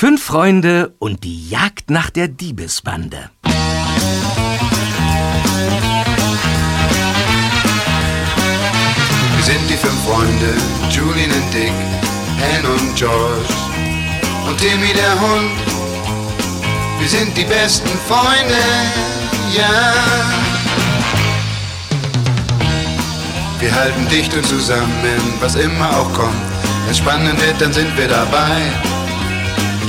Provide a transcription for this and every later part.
Fünf Freunde und die Jagd nach der Diebesbande. Wir sind die fünf Freunde, Julian und Dick, Ann und George und Timmy der Hund. Wir sind die besten Freunde, ja. Wir halten dicht und zusammen, was immer auch kommt. Wenn spannend wird, dann sind wir dabei.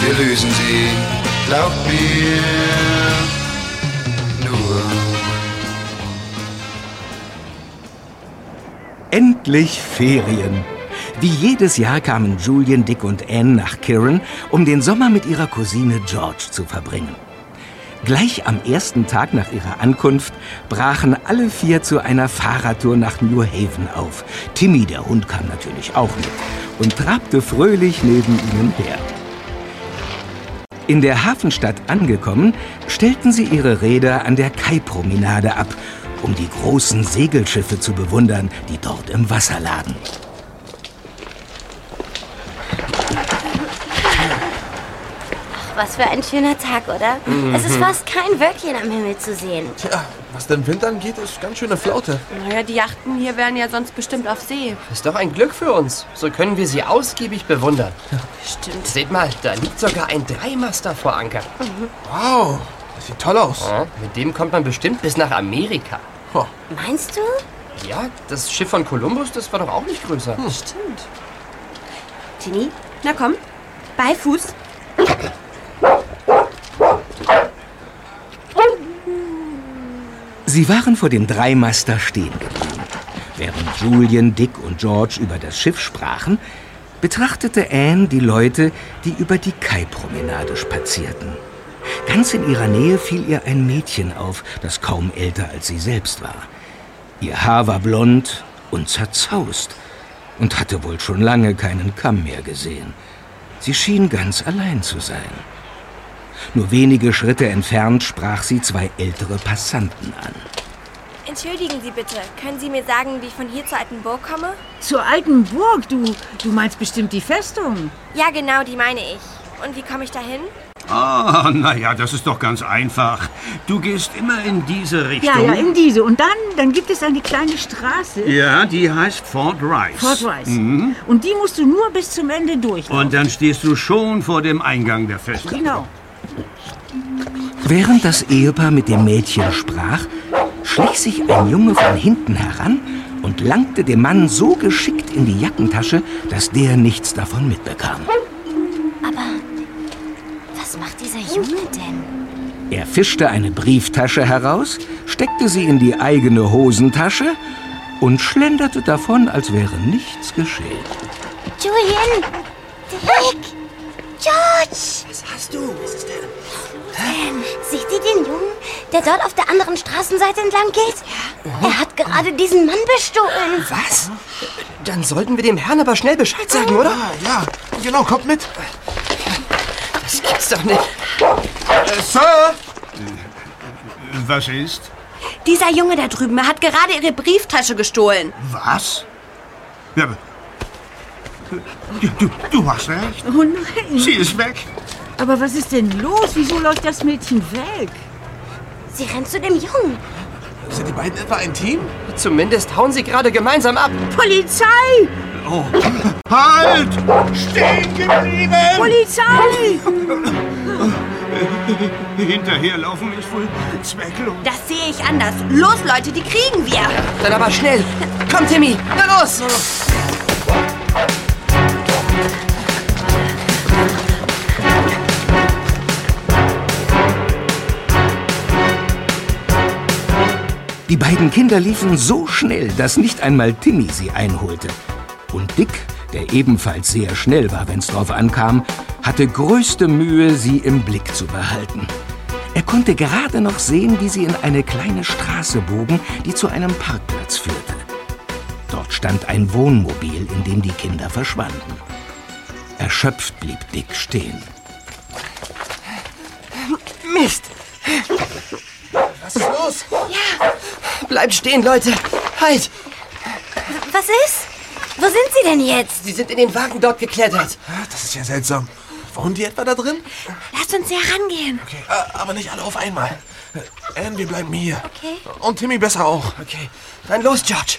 wir lösen sie, glaubt mir. Endlich Ferien. Wie jedes Jahr kamen Julian, Dick und Anne nach Kirin, um den Sommer mit ihrer Cousine George zu verbringen. Gleich am ersten Tag nach ihrer Ankunft brachen alle vier zu einer Fahrradtour nach New Haven auf. Timmy, der Hund, kam natürlich auch mit und trabte fröhlich neben ihnen her. In der Hafenstadt angekommen, stellten sie ihre Räder an der Kaipromenade ab, um die großen Segelschiffe zu bewundern, die dort im Wasser lagen. Was für ein schöner Tag, oder? Es ist fast kein Wölkchen am Himmel zu sehen. Tja, was den Wind angeht, ist ganz schöne Flaute. Naja, die Yachten hier wären ja sonst bestimmt auf See. Ist doch ein Glück für uns. So können wir sie ausgiebig bewundern. Stimmt. Seht mal, da liegt sogar ein Dreimaster vor Anker. Wow, das sieht toll aus. Ja, mit dem kommt man bestimmt bis nach Amerika. Oh, Meinst du? Ja, das Schiff von Kolumbus, das war doch auch nicht größer. Stimmt. Tini, na komm. Bei Fuß. Sie waren vor dem Dreimaster stehen geblieben. Während Julian, Dick und George über das Schiff sprachen, betrachtete Anne die Leute, die über die Kaipromenade spazierten. Ganz in ihrer Nähe fiel ihr ein Mädchen auf, das kaum älter als sie selbst war. Ihr Haar war blond und zerzaust und hatte wohl schon lange keinen Kamm mehr gesehen. Sie schien ganz allein zu sein. Nur wenige Schritte entfernt sprach sie zwei ältere Passanten an. Entschuldigen Sie bitte, können Sie mir sagen, wie ich von hier zur alten Burg komme? Zur alten Burg, du. Du meinst bestimmt die Festung. Ja, genau, die meine ich. Und wie komme ich dahin? Ah, naja, das ist doch ganz einfach. Du gehst immer in diese Richtung. Ja, ja, in diese. Und dann, dann gibt es eine kleine Straße. Ja, die heißt Fort Rice. Fort Rice. Mhm. Und die musst du nur bis zum Ende durchlaufen. Und dann stehst du schon vor dem Eingang der Festung. Genau. Während das Ehepaar mit dem Mädchen sprach, schlich sich ein Junge von hinten heran und langte dem Mann so geschickt in die Jackentasche, dass der nichts davon mitbekam. Aber was macht dieser Junge denn? Er fischte eine Brieftasche heraus, steckte sie in die eigene Hosentasche und schlenderte davon, als wäre nichts geschehen. Julian! Dick! George! Was hast du? Was ist denn? Ähm, seht ihr den Jungen, der dort auf der anderen Straßenseite entlang geht? Er hat gerade diesen Mann bestohlen. Was? Dann sollten wir dem Herrn aber schnell Bescheid sagen, oder? ah, ja, genau, kommt mit. Das gibt's doch nicht. Äh, Sir! Was ist? Dieser Junge da drüben, er hat gerade ihre Brieftasche gestohlen. Was? Ja, aber- du, du, du hast recht. Oh nein. Sie ist weg. Aber was ist denn los? Wieso läuft das Mädchen weg? Sie rennt zu dem Jungen. Sind die beiden etwa ein Team? Zumindest hauen sie gerade gemeinsam ab. Polizei! Oh. Halt! Stehen geblieben! Polizei! Hinterherlaufen ist wohl zwecklos. Das sehe ich anders. Los, Leute, die kriegen wir. Dann aber schnell. Komm, Timmy, na los! Die beiden Kinder liefen so schnell, dass nicht einmal Timmy sie einholte. Und Dick, der ebenfalls sehr schnell war, wenn's drauf ankam, hatte größte Mühe, sie im Blick zu behalten. Er konnte gerade noch sehen, wie sie in eine kleine Straße bogen, die zu einem Parkplatz führte. Dort stand ein Wohnmobil, in dem die Kinder verschwanden. Erschöpft blieb Dick stehen. Mist! Was ist los? Bleibt stehen, Leute! Halt! Was ist? Wo sind Sie denn jetzt? Sie sind in den Wagen dort geklettert. Das ist ja seltsam. Wohnen die etwa da drin? Lasst uns näher rangehen. Okay, äh, aber nicht alle auf einmal. Äh, Anne, wir bleiben hier. Okay. Und Timmy besser auch. Okay, dann los, George.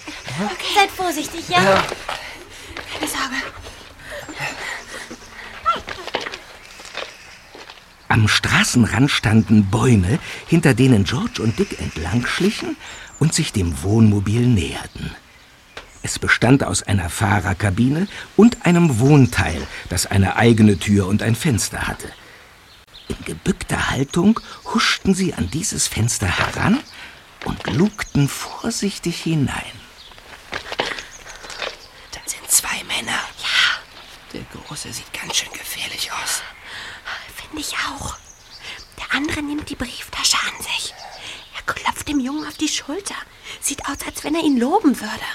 Seid vorsichtig, ja? Keine Sorge. Am Straßenrand standen Bäume, hinter denen George und Dick entlang schlichen und sich dem Wohnmobil näherten. Es bestand aus einer Fahrerkabine und einem Wohnteil, das eine eigene Tür und ein Fenster hatte. In gebückter Haltung huschten sie an dieses Fenster heran und lugten vorsichtig hinein. Da sind zwei Männer. Ja. Der Große sieht ganz schön gefährlich aus. Finde ich auch. Der andere nimmt die Brieftasche an sich. Er klopft dem Jungen auf die Schulter. Sieht aus, als wenn er ihn loben würde.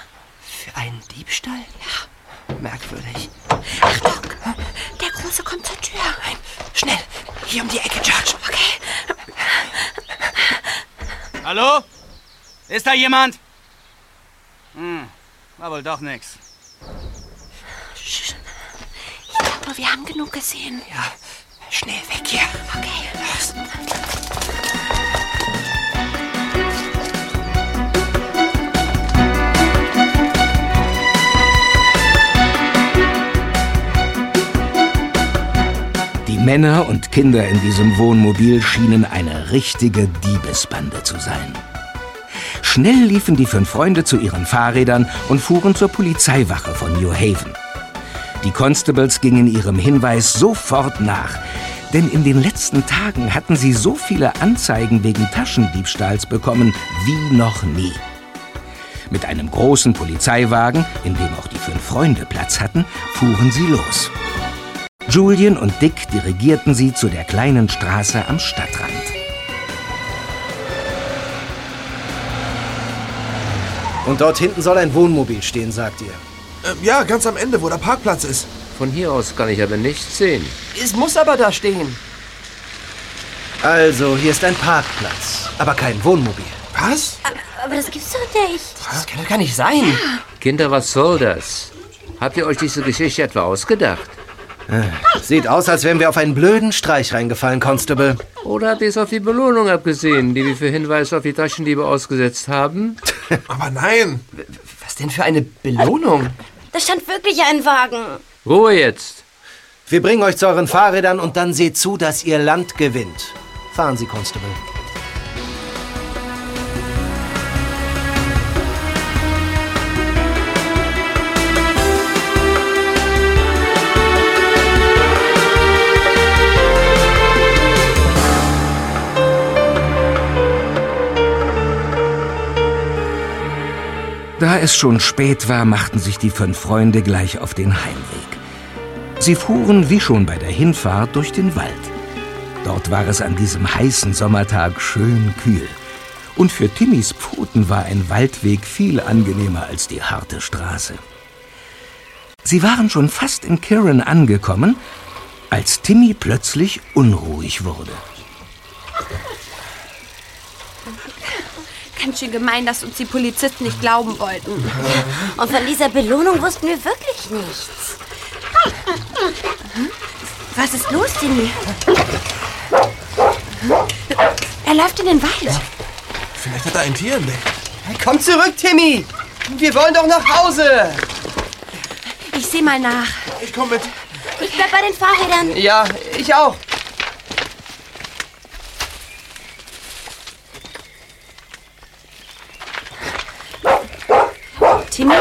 Für einen Diebstahl? Ja. Merkwürdig. Achtung! Der Große kommt zur Tür. Nein, schnell. Hier um die Ecke, George. Okay. Hallo? Ist da jemand? Hm, war wohl doch nix. Ich glaube, wir haben genug gesehen. Ja, schnell weg hier. Okay. Los. Die Männer und Kinder in diesem Wohnmobil schienen eine richtige Diebesbande zu sein. Schnell liefen die fünf Freunde zu ihren Fahrrädern und fuhren zur Polizeiwache von New Haven. Die Constables gingen ihrem Hinweis sofort nach, denn in den letzten Tagen hatten sie so viele Anzeigen wegen Taschendiebstahls bekommen wie noch nie. Mit einem großen Polizeiwagen, in dem auch die fünf Freunde Platz hatten, fuhren sie los. Julian und Dick dirigierten sie zu der kleinen Straße am Stadtrand. Und dort hinten soll ein Wohnmobil stehen, sagt ihr. Ähm, ja, ganz am Ende, wo der Parkplatz ist. Von hier aus kann ich aber nichts sehen. Es muss aber da stehen. Also, hier ist ein Parkplatz, aber kein Wohnmobil. Was? Aber das gibt's doch nicht. Das kann doch gar nicht sein. Kinder, was soll das? Habt ihr euch diese Geschichte etwa ausgedacht? Sieht aus, als wären wir auf einen blöden Streich reingefallen, Constable. Oder habt ihr es auf die Belohnung abgesehen, die wir für Hinweise auf die Taschendiebe ausgesetzt haben? Aber nein. Was denn für eine Belohnung? Da stand wirklich ein Wagen. Ruhe jetzt. Wir bringen euch zu euren Fahrrädern und dann seht zu, dass ihr Land gewinnt. Fahren Sie, Constable. Da es schon spät war, machten sich die fünf Freunde gleich auf den Heimweg. Sie fuhren wie schon bei der Hinfahrt durch den Wald. Dort war es an diesem heißen Sommertag schön kühl. Und für Timmys Pfoten war ein Waldweg viel angenehmer als die harte Straße. Sie waren schon fast in Kirin angekommen, als Timmy plötzlich unruhig wurde. Ganz schön gemein, dass uns die Polizisten nicht glauben wollten. Und von dieser Belohnung wussten wir wirklich nichts. Was ist los, Timmy? Er läuft in den Wald. Vielleicht hat er ein Tier entdeckt. Komm zurück, Timmy. Wir wollen doch nach Hause. Ich sehe mal nach. Ich komme mit. Ich bleib bei den Fahrrädern. Ja, ich auch. Timmy?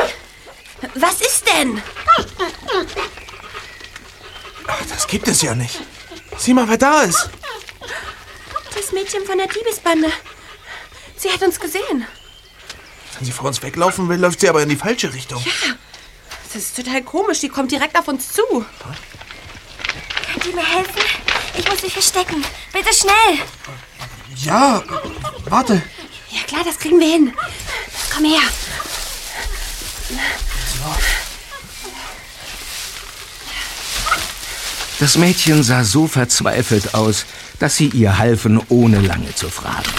Was ist denn? Ach, das gibt es ja nicht. Sieh mal, wer da ist. Das Mädchen von der Diebesbande. Sie hat uns gesehen. Wenn sie vor uns weglaufen will, läuft sie aber in die falsche Richtung. Das ist total komisch. Die kommt direkt auf uns zu. Könnt ihr mir helfen? Ich muss mich verstecken. Bitte schnell. Ja, warte. Ja klar, das kriegen wir hin. Komm her. Das Mädchen sah so verzweifelt aus, dass sie ihr halfen, ohne lange zu fragen.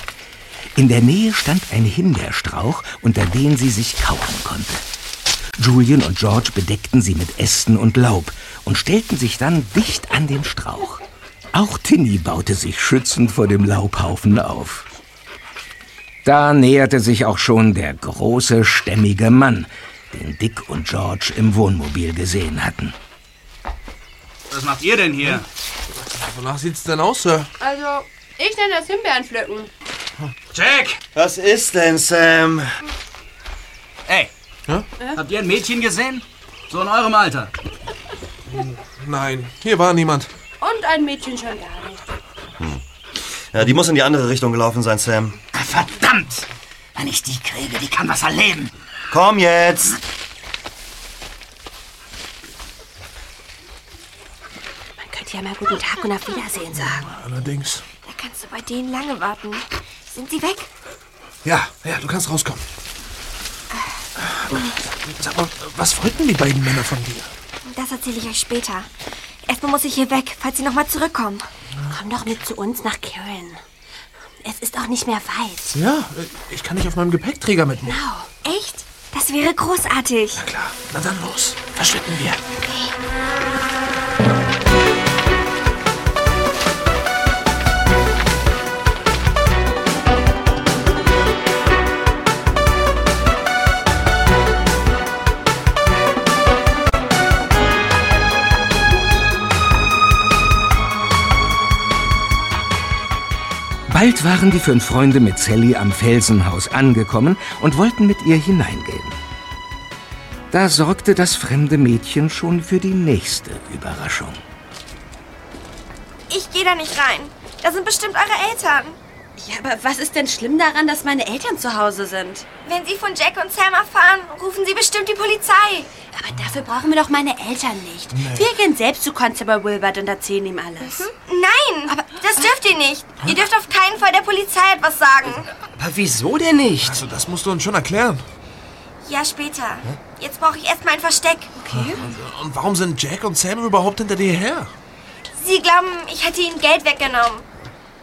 In der Nähe stand ein Himbeerstrauch, unter den sie sich kauern konnte. Julian und George bedeckten sie mit Ästen und Laub und stellten sich dann dicht an den Strauch. Auch Tinny baute sich schützend vor dem Laubhaufen auf. Da näherte sich auch schon der große, stämmige Mann, den Dick und George im Wohnmobil gesehen hatten. Was macht ihr denn hier? Wonach sieht's denn aus, Sir? Also, ich nenne das Himbeeren pflücken. Jack! Was ist denn, Sam? Ey, habt ihr ein Mädchen gesehen? So in eurem Alter. Nein, hier war niemand. Und ein Mädchen schon gar nicht. Ja, die muss in die andere Richtung gelaufen sein, Sam. Verdammt! Wenn ich die kriege, die kann was erleben. Komm jetzt! Man könnte ja mal guten Tag und auf Wiedersehen sagen. Allerdings. Da kannst du bei denen lange warten. Sind sie weg? Ja, ja, du kannst rauskommen. Sag mal, was wollten die beiden Männer von dir? Das erzähle ich euch später. Erstmal muss ich hier weg, falls sie nochmal zurückkommen. Komm doch mit zu uns nach Kirin. Es ist auch nicht mehr weit. Ja, ich kann dich auf meinem Gepäckträger mitnehmen. Echt? Das wäre großartig. Na klar, na dann los. Verschwinden wir. Bald waren die fünf Freunde mit Sally am Felsenhaus angekommen und wollten mit ihr hineingehen. Da sorgte das fremde Mädchen schon für die nächste Überraschung. Ich gehe da nicht rein. Da sind bestimmt eure Eltern. Ja, aber was ist denn schlimm daran, dass meine Eltern zu Hause sind? Wenn sie von Jack und Sam erfahren, rufen sie bestimmt die Polizei. Aber dafür brauchen wir doch meine Eltern nicht. Wir gehen selbst zu Constable Wilbert und erzählen ihm alles. Nein, aber das dürft ihr nicht. Ihr dürft auf keinen Fall der Polizei etwas sagen. Aber wieso denn nicht? Also, das musst du uns schon erklären. Ja, später. Jetzt brauche ich erstmal ein Versteck. Okay. Und warum sind Jack und Sam überhaupt hinter dir her? Sie glauben, ich hätte ihnen Geld weggenommen.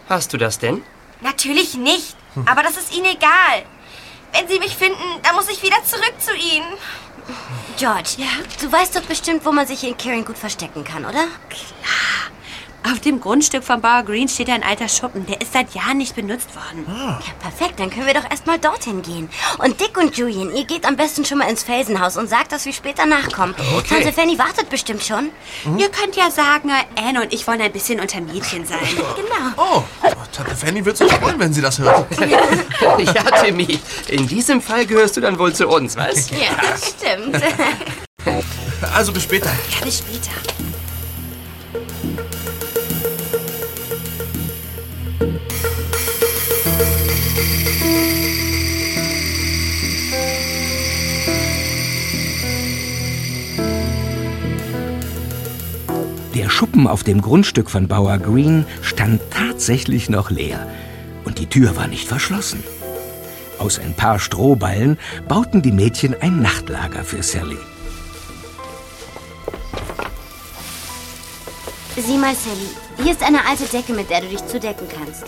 Hast du das denn? Natürlich nicht. Aber das ist ihnen egal. Wenn sie mich finden, dann muss ich wieder zurück zu ihnen. George, du weißt doch bestimmt, wo man sich in Kirin gut verstecken kann, oder? Auf dem Grundstück von Bauer Green steht ein alter Schuppen. Der ist seit Jahren nicht benutzt worden. Ja, perfekt, dann können wir doch erstmal dorthin gehen. Und Dick und Julian, ihr geht am besten schon mal ins Felsenhaus und sagt, dass wir später nachkommen. Okay. Tante Fanny wartet bestimmt schon. Ihr könnt ja sagen, Anne und ich wollen ein bisschen unter Mädchen sein. Genau. Oh, Tante Fanny wird sich freuen, wenn sie das hört. ja, Timmy. In diesem Fall gehörst du dann wohl zu uns, was? Ja, das stimmt. Also bis später. Ja, bis später. Schuppen auf dem Grundstück von Bauer Green stand tatsächlich noch leer und die Tür war nicht verschlossen. Aus ein paar Strohballen bauten die Mädchen ein Nachtlager für Sally. Sieh mal, Sally. Hier ist eine alte Decke, mit der du dich zudecken kannst.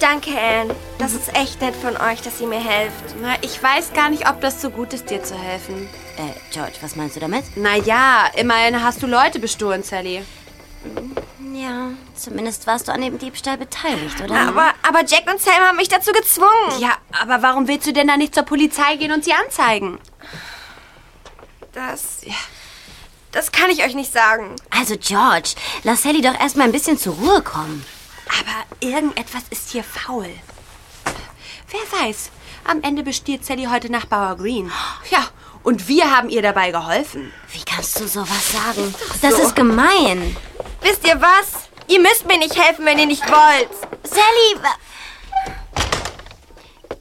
Danke, Anne. Das ist echt nett von euch, dass ihr mir helft. Na, ich weiß gar nicht, ob das so gut ist, dir zu helfen. Äh, George, was meinst du damit? Naja, immerhin hast du Leute bestohlen, Sally. Ja, zumindest warst du an dem Diebstahl beteiligt, oder? Aber, aber Jack und Sam haben mich dazu gezwungen. Ja, aber warum willst du denn da nicht zur Polizei gehen und sie anzeigen? Das. Das kann ich euch nicht sagen. Also, George, lass Sally doch erstmal ein bisschen zur Ruhe kommen. Aber irgendetwas ist hier faul. Wer weiß, am Ende bestiehlt Sally heute nach Bauer Green. Ja, und wir haben ihr dabei geholfen. Wie kannst du sowas sagen? Das ist gemein. Wisst ihr was? Ihr müsst mir nicht helfen, wenn ihr nicht wollt. Sally! wa-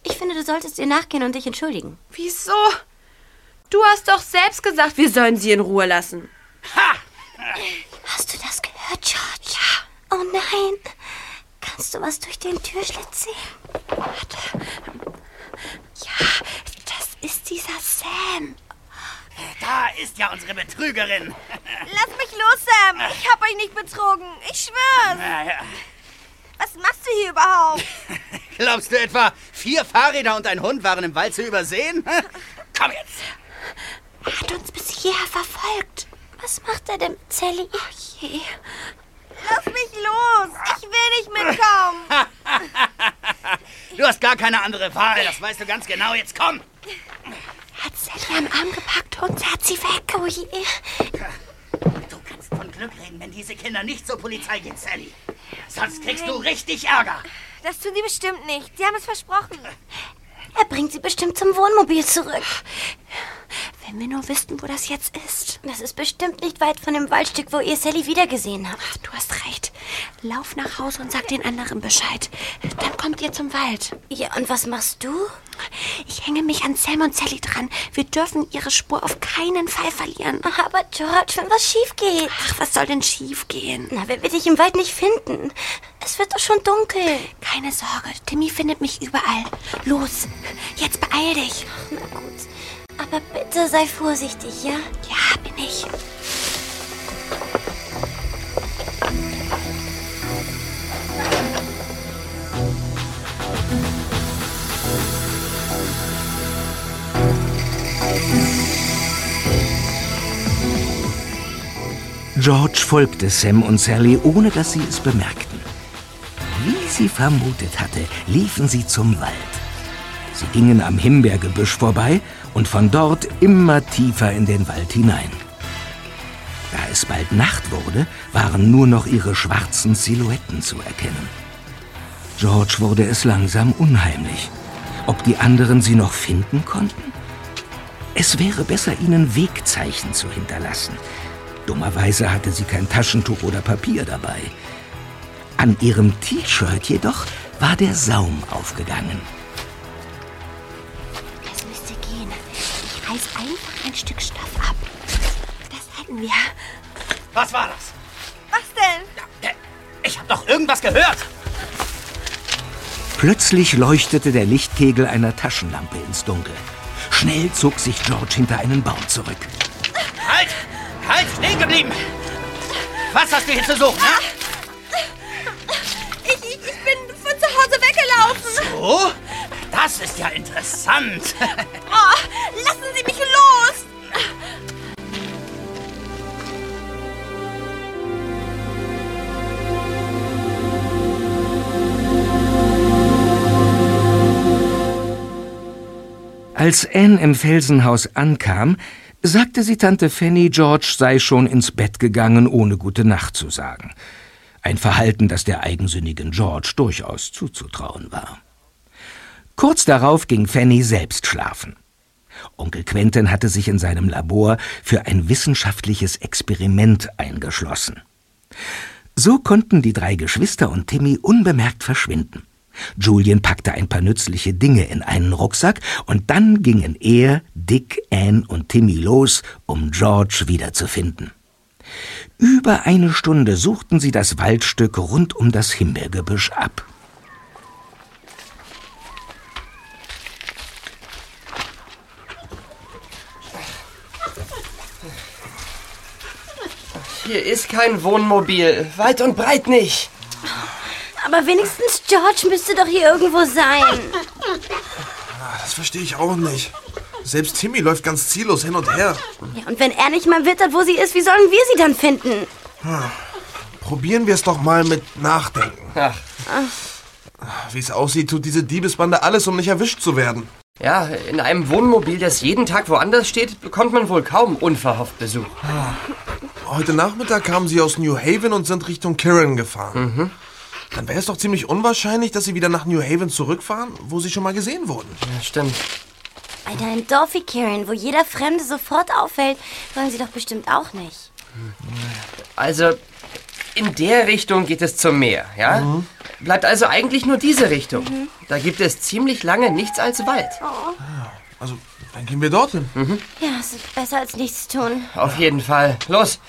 Ich finde, du solltest ihr nachgehen und dich entschuldigen. Wieso? Du hast doch selbst gesagt, wir sollen sie in Ruhe lassen. Hast du das gehört? Hör, George. Oh nein. Kannst du was durch den Türschlitz sehen? Warte. Ja, das ist dieser Sam. Da ist ja unsere Betrügerin. Lass mich los, Sam. Ich hab euch nicht betrogen. Ich schwör's. Ja, ja. Was machst du hier überhaupt? Glaubst du etwa, vier Fahrräder und ein Hund waren im Wald zu übersehen? Komm jetzt. Er hat uns bis hierher verfolgt. Was macht er denn Sally? Oh je. Lass mich los. Ich will nicht mitkommen. Du hast gar keine andere Wahl, das weißt du ganz genau. Jetzt komm. Hat Sally am Arm gepackt und hat sie weg. Oh je. Du kannst von Glück reden, wenn diese Kinder nicht zur Polizei gehen, Sally. Sonst kriegst du richtig Ärger. Das tun die bestimmt nicht. Sie haben es versprochen. Er bringt sie bestimmt zum Wohnmobil zurück. Wenn wir nur wüssten, wo das jetzt ist. Das ist bestimmt nicht weit von dem Waldstück, wo ihr Sally wiedergesehen habt. Ach, du hast recht. Lauf nach Hause und sag den anderen Bescheid. Dann kommt ihr zum Wald. Ja, und was machst du? Ich hänge mich an Sam und Sally dran. Wir dürfen ihre Spur auf keinen Fall verlieren. Aber George, wenn was schief geht. Ach, was soll denn schief gehen? Na, wenn wir dich im Wald nicht finden. Es wird doch schon dunkel. Keine Sorge, Timmy findet mich überall. Los, jetzt beeil dich. Na gut. Aber bitte sei vorsichtig, ja? Ja, bin ich. George folgte Sam und Sally, ohne dass sie es bemerkten. Wie sie vermutet hatte, liefen sie zum Wald. Sie gingen am Himbeergebüsch vorbei und von dort immer tiefer in den Wald hinein. Da es bald Nacht wurde, waren nur noch ihre schwarzen Silhouetten zu erkennen. George wurde es langsam unheimlich. Ob die anderen sie noch finden konnten? Es wäre besser, ihnen Wegzeichen zu hinterlassen. Dummerweise hatte sie kein Taschentuch oder Papier dabei. An ihrem T-Shirt jedoch war der Saum aufgegangen. Das müsste gehen. Ich reiß einfach ein Stück Stoff ab. Das hätten wir. Was war das? Was denn? Ich hab doch irgendwas gehört. Plötzlich leuchtete der Lichtkegel einer Taschenlampe ins Dunkel. Schnell zog sich George hinter einen Baum zurück. Halt! Halt! Stehen geblieben! Was hast du hier zu suchen, ne? Weggelaufen. Oh, das ist ja interessant. Oh, lassen Sie mich los! Als Anne im Felsenhaus ankam, sagte sie Tante Fanny, George sei schon ins Bett gegangen, ohne gute Nacht zu sagen. Ein Verhalten, das der eigensinnigen George durchaus zuzutrauen war. Kurz darauf ging Fanny selbst schlafen. Onkel Quentin hatte sich in seinem Labor für ein wissenschaftliches Experiment eingeschlossen. So konnten die drei Geschwister und Timmy unbemerkt verschwinden. Julian packte ein paar nützliche Dinge in einen Rucksack und dann gingen er, Dick, Anne und Timmy los, um George wiederzufinden. Über eine Stunde suchten sie das Waldstück rund um das Himbeergebüsch ab. Hier ist kein Wohnmobil. Weit und breit nicht. Aber wenigstens George müsste doch hier irgendwo sein. Ah, Das verstehe ich auch nicht. Selbst Timmy läuft ganz ziellos hin und her. Ja, und wenn er nicht mal wittert, wo sie ist, wie sollen wir sie dann finden? Ah, Probieren wir es doch mal mit Nachdenken. Ach. Wie es aussieht, tut diese Diebesbande alles, um nicht erwischt zu werden. Ja, in einem Wohnmobil, das jeden Tag woanders steht, bekommt man wohl kaum unverhofft Besuch. Heute Nachmittag kamen sie aus New Haven und sind Richtung Kirin gefahren. Mhm. Dann wäre es doch ziemlich unwahrscheinlich, dass sie wieder nach New Haven zurückfahren, wo sie schon mal gesehen wurden. Ja, stimmt. Bei deinem Dorf wie Kieran, wo jeder Fremde sofort auffällt, wollen sie doch bestimmt auch nicht. Also, in der Richtung geht es zum Meer, ja? Bleibt also eigentlich nur diese Richtung. Da gibt es ziemlich lange nichts als Wald. Also, dann gehen wir dorthin. Ja, es ist besser als nichts tun. Auf jeden Fall. Los.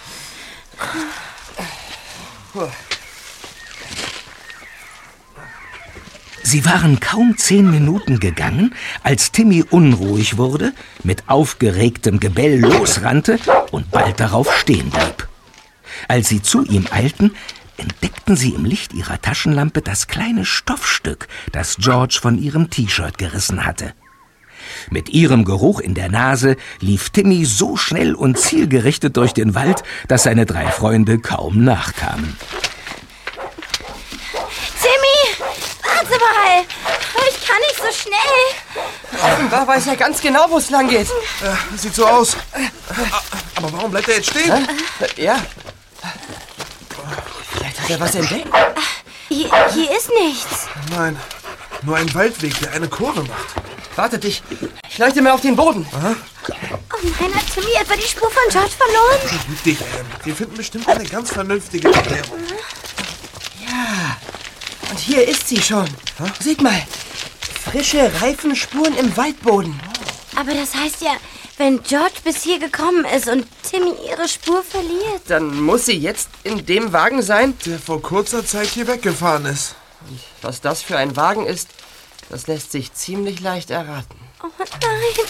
Sie waren kaum zehn Minuten gegangen, als Timmy unruhig wurde, mit aufgeregtem Gebell losrannte und bald darauf stehen blieb. Als sie zu ihm eilten, entdeckten sie im Licht ihrer Taschenlampe das kleine Stoffstück, das George von ihrem T-Shirt gerissen hatte. Mit ihrem Geruch in der Nase lief Timmy so schnell und zielgerichtet durch den Wald, dass seine drei Freunde kaum nachkamen. Timmy, warte mal. Ich kann nicht so schnell. Offenbar weiß er ganz genau, wo es lang geht. Äh, sieht so aus. Aber warum bleibt er jetzt stehen? Ja. Vielleicht hat er was entdeckt. Hier, hier ist nichts. Nein, nur ein Waldweg, der eine Kurve macht. Wartet, ich, ich leuchte mal auf den Boden. Oh nein, hat Timmy etwa die Spur von George verloren? Dich. Wir finden bestimmt eine ganz vernünftige Erklärung. Ja, und hier ist sie schon. Seht mal, frische Reifenspuren im Waldboden. Aber das heißt ja, wenn George bis hier gekommen ist und Timmy ihre Spur verliert. Dann muss sie jetzt in dem Wagen sein, der vor kurzer Zeit hier weggefahren ist. Und was das für ein Wagen ist, das lässt sich ziemlich leicht erraten. Oh nein.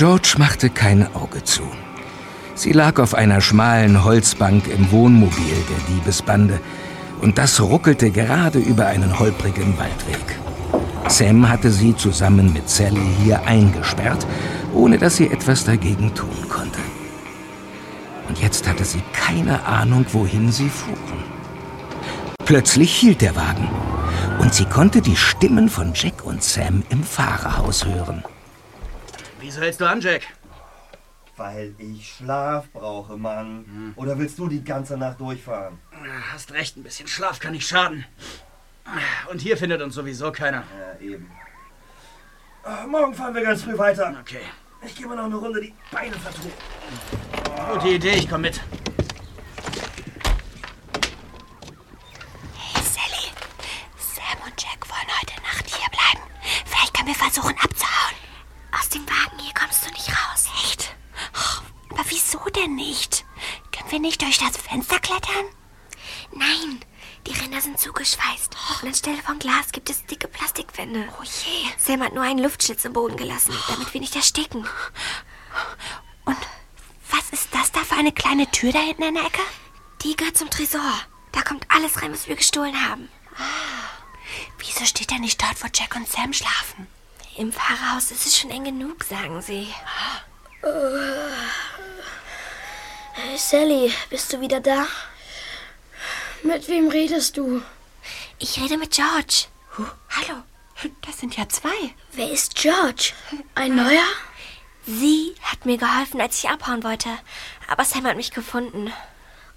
George machte kein Auge zu. Sie lag auf einer schmalen Holzbank im Wohnmobil der Diebesbande und das ruckelte gerade über einen holprigen Waldweg. Sam hatte sie zusammen mit Sally hier eingesperrt, ohne dass sie etwas dagegen tun konnte. Und jetzt hatte sie keine Ahnung, wohin sie fuhren. Plötzlich hielt der Wagen und sie konnte die Stimmen von Jack und Sam im Fahrerhaus hören. Wieso hältst du an, Jack? Weil ich Schlaf brauche, Mann. Oder willst du die ganze Nacht durchfahren? Hast recht, ein bisschen Schlaf kann nicht schaden. Und hier findet uns sowieso keiner. Ja, eben. Ah, morgen fahren wir ganz früh weiter. Okay. Ich gehe mal noch eine Runde die Beine vertreten. Gute Idee, ich komm mit. Hey, Sally. Sam und Jack wollen heute Nacht hier bleiben. Vielleicht können wir versuchen abzuhauen. Aus dem Wagen hier kommst du nicht raus. Echt? Oh, aber wieso denn nicht? Können wir nicht durch das Fenster klettern? Nein, die Ränder sind zugeschweißt. Und anstelle von Glas gibt es dicke Plastikwände. Oh je. Sam hat nur einen Luftschlitz im Boden gelassen, damit wir nicht ersticken. Und was ist das da für eine kleine Tür da hinten in der Ecke? Die gehört zum Tresor. Da kommt alles rein, was wir gestohlen haben. Wieso steht er nicht dort, wo Jack und Sam schlafen? Im Fahrerhaus ist es schon eng genug, sagen sie. Hey Sally, bist du wieder da? Mit wem redest du? Ich rede mit George. Hallo, das sind ja zwei. Wer ist George? Ein neuer? Sie hat mir geholfen, als ich abhauen wollte. Aber Sam hat mich gefunden.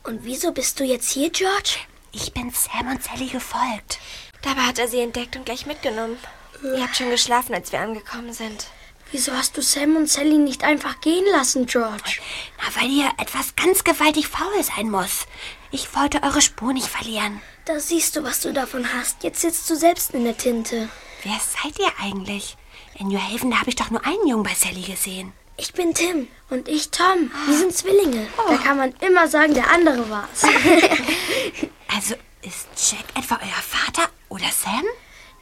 Und wieso bist du jetzt hier, George? Ich bin Sam und Sally gefolgt. Dabei hat er sie entdeckt und gleich mitgenommen. Ihr habt schon geschlafen, als wir angekommen sind. Wieso hast du Sam und Sally nicht einfach gehen lassen, George? Na, weil ihr etwas ganz gewaltig faul sein muss. Ich wollte eure Spur nicht verlieren. Da siehst du, was du davon hast. Jetzt sitzt du selbst in der Tinte. Wer seid ihr eigentlich? In New Haven, da habe ich doch nur einen Jungen bei Sally gesehen. Ich bin Tim und ich Tom. Wir sind Zwillinge. Da kann man immer sagen, der andere war's. Also ist Jack etwa euer Vater oder Sam?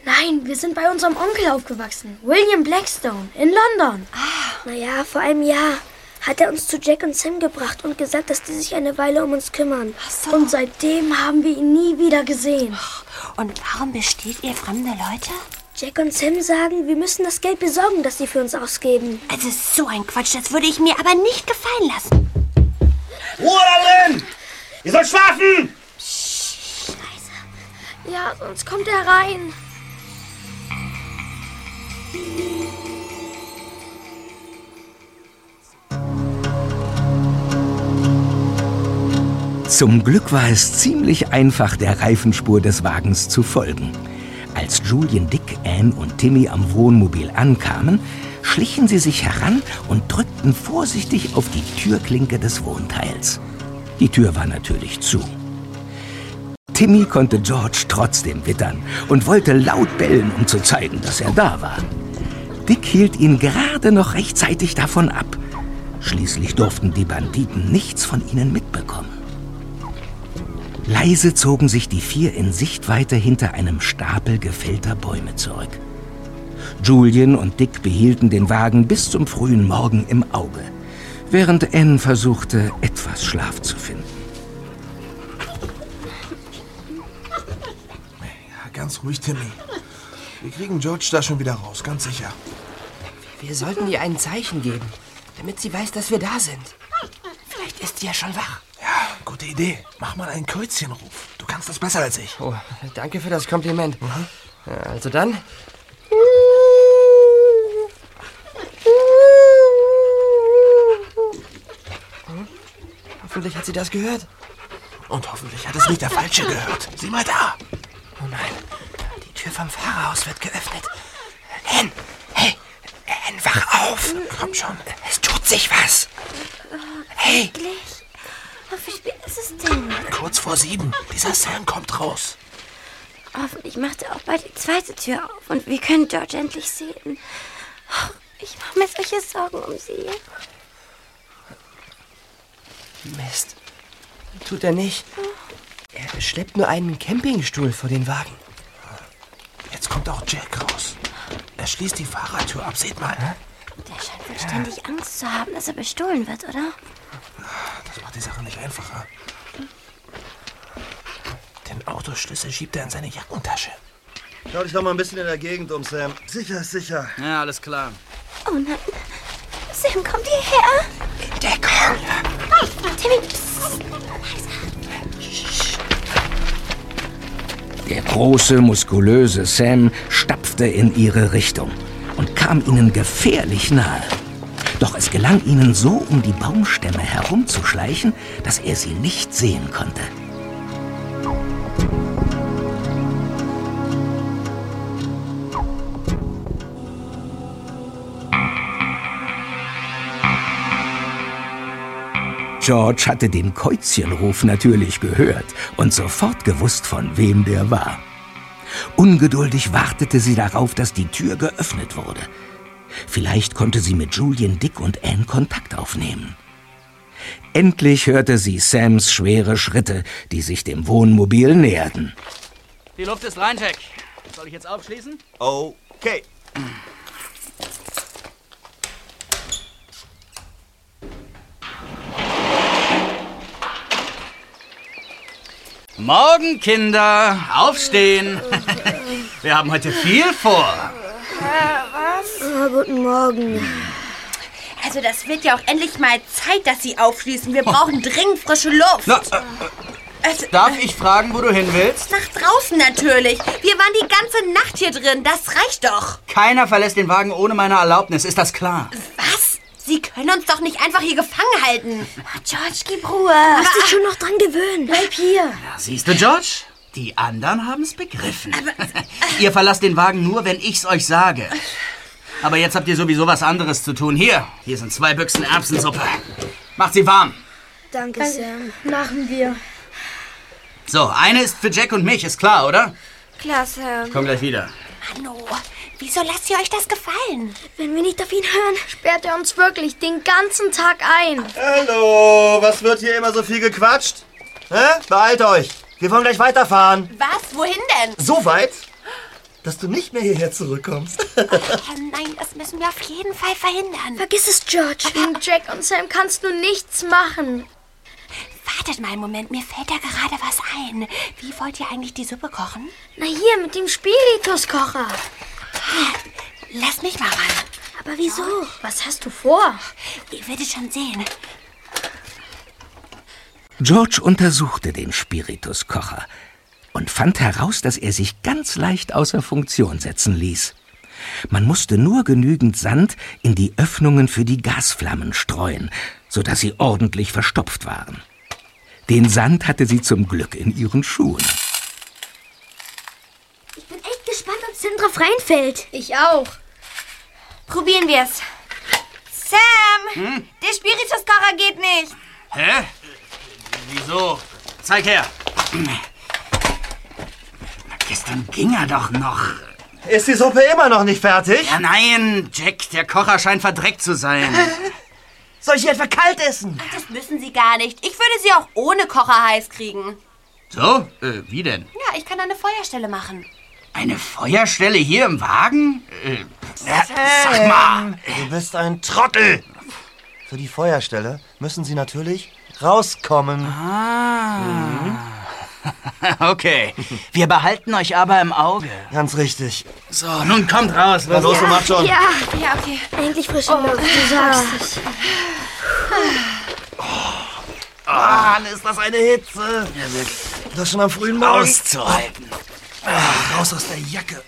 Nein, wir sind bei unserem Onkel aufgewachsen. William Blackstone in London. Ah. Naja, vor einem Jahr hat er uns zu Jack und Sam gebracht und gesagt, dass die sich eine Weile um uns kümmern. so. Und seitdem haben wir ihn nie wieder gesehen. Und warum besteht ihr fremde Leute? Jack und Sam sagen, wir müssen das Geld besorgen, das sie für uns ausgeben. Also so ein Quatsch, das würde ich mir aber nicht gefallen lassen. Ruhe da drin! Ihr sollt schlafen! Ja, sonst kommt er rein. Zum Glück war es ziemlich einfach, der Reifenspur des Wagens zu folgen. Als Julian, Dick, Anne und Timmy am Wohnmobil ankamen, schlichen sie sich heran und drückten vorsichtig auf die Türklinke des Wohnteils. Die Tür war natürlich zu. Timmy konnte George trotzdem wittern und wollte laut bellen, um zu zeigen, dass er da war. Dick hielt ihn gerade noch rechtzeitig davon ab. Schließlich durften die Banditen nichts von ihnen mitbekommen. Leise zogen sich die vier in Sichtweite hinter einem Stapel gefällter Bäume zurück. Julian und Dick behielten den Wagen bis zum frühen Morgen im Auge, während Anne versuchte, etwas Schlaf zu finden. Ja, ganz ruhig, Timmy. Wir kriegen George da schon wieder raus, ganz sicher. Wir sollten ihr ein Zeichen geben, damit sie weiß, dass wir da sind. Vielleicht ist sie ja schon wach. Ja, gute Idee. Mach mal einen Kreuzchenruf. Du kannst das besser als ich. Oh, danke für das Kompliment. Ja, also dann. Hm? Hoffentlich hat sie das gehört. Und hoffentlich hat es nicht der Falsche gehört. Sieh mal da. Tür vom Fahrerhaus wird geöffnet. Ann, hey, Ann, wach auf. Komm schon. Es tut sich was. Hey. Wie spät ist es denn? Kurz vor sieben. Dieser Sam kommt raus. Hoffentlich macht er auch bald die zweite Tür auf und wir können George endlich sehen. Ich mache mir solche Sorgen um sie. Mist. Tut er nicht. Er schleppt nur einen Campingstuhl vor den Wagen. Jetzt kommt auch Jack raus. Er schließt die Fahrertür ab. Seht mal. Der scheint wohl ständig Angst zu haben, dass er bestohlen wird, oder? Das macht die Sache nicht einfacher. Den Autoschlüssel schiebt er in seine Jackentasche. Schau dich doch mal ein bisschen in der Gegend um, Sam. Sicher ist sicher. Ja, alles klar. Oh nein. Sam, kommt hierher. Deckung. Timmy, psst. Der große, muskulöse Sam stapfte in ihre Richtung und kam ihnen gefährlich nahe. Doch es gelang ihnen so um die Baumstämme herumzuschleichen, dass er sie nicht sehen konnte. George hatte den Käuzchenruf natürlich gehört und sofort gewusst, von wem der war. Ungeduldig wartete sie darauf, dass die Tür geöffnet wurde. Vielleicht konnte sie mit Julian, Dick und Anne Kontakt aufnehmen. Endlich hörte sie Sams schwere Schritte, die sich dem Wohnmobil näherten. Die Luft ist rein, Jack. Soll ich jetzt aufschließen? Okay. Morgen, Kinder. Aufstehen. Wir haben heute viel vor. was? Oh, guten Morgen. Also das wird ja auch endlich mal Zeit, dass Sie aufschließen. Wir brauchen dringend frische Luft. Na, äh, Also, darf ich fragen, wo du hin willst? nach draußen natürlich. Wir waren die ganze Nacht hier drin. Das reicht doch. Keiner verlässt den Wagen ohne meine Erlaubnis, ist das klar? Was? Sie können uns doch nicht einfach hier gefangen halten. George, gib Ruhe. Hast dich schon noch dran gewöhnt. Bleib hier. Ja, siehst du, George? Die anderen haben es begriffen. ihr verlasst den Wagen nur, wenn ich's euch sage. Aber jetzt habt ihr sowieso was anderes zu tun. Hier, hier sind zwei Büchsen Erbsensuppe. Macht sie warm. Danke, Sam. Machen wir. So, eine ist für Jack und mich, ist klar, oder? Klar, Sam. Ich komm gleich wieder. Hanno, wieso lasst ihr euch das gefallen? Wenn wir nicht auf ihn hören, sperrt er uns wirklich den ganzen Tag ein. Hallo, was wird hier immer so viel gequatscht? Hä? Beeilt euch. Wir wollen gleich weiterfahren. Was? Wohin denn? So weit, dass du nicht mehr hierher zurückkommst. Oh nein, das müssen wir auf jeden Fall verhindern. Vergiss es, George. Wegen Jack und Sam kannst du nichts machen. Wartet mal einen Moment, mir fällt da gerade was ein. Wie wollt ihr eigentlich die Suppe kochen? Na hier, mit dem Spirituskocher. Lass mich mal ran. Aber wieso? Was hast du vor? Ihr werdet schon sehen. George untersuchte den Spirituskocher und fand heraus, dass er sich ganz leicht außer Funktion setzen ließ. Man musste nur genügend Sand in die Öffnungen für die Gasflammen streuen, sodass sie ordentlich verstopft waren. Den Sand hatte sie zum Glück in ihren Schuhen. Ich bin echt gespannt, ob Sam drauf reinfällt. Ich auch. Probieren wir's. Sam! Hm? Der Spirituskocher geht nicht. Hä? Wieso? Zeig her. Gestern ging er doch noch. Ist die Suppe immer noch nicht fertig? Ja, nein, Jack, der Kocher scheint verdreckt zu sein. Soll ich etwa kalt essen? Das müssen Sie gar nicht. Ich würde Sie auch ohne Kocher heiß kriegen. So? Äh, wie denn? Ja, ich kann eine Feuerstelle machen. Eine Feuerstelle hier im Wagen? Äh, ja, sag mal. Du bist ein Trottel. Für die Feuerstelle müssen Sie natürlich rauskommen. Ah. Okay. Wir behalten euch aber im Auge. Ganz richtig. So, nun kommt raus. Na los, macht schon. Ja, Ja, okay. endlich frische Luft. Du sagst es. Ah, Mann, ist das eine Hitze. Ja, wirklich. Das schon am frühen Morgen. Auszuhalten. Ah, raus aus der Jacke.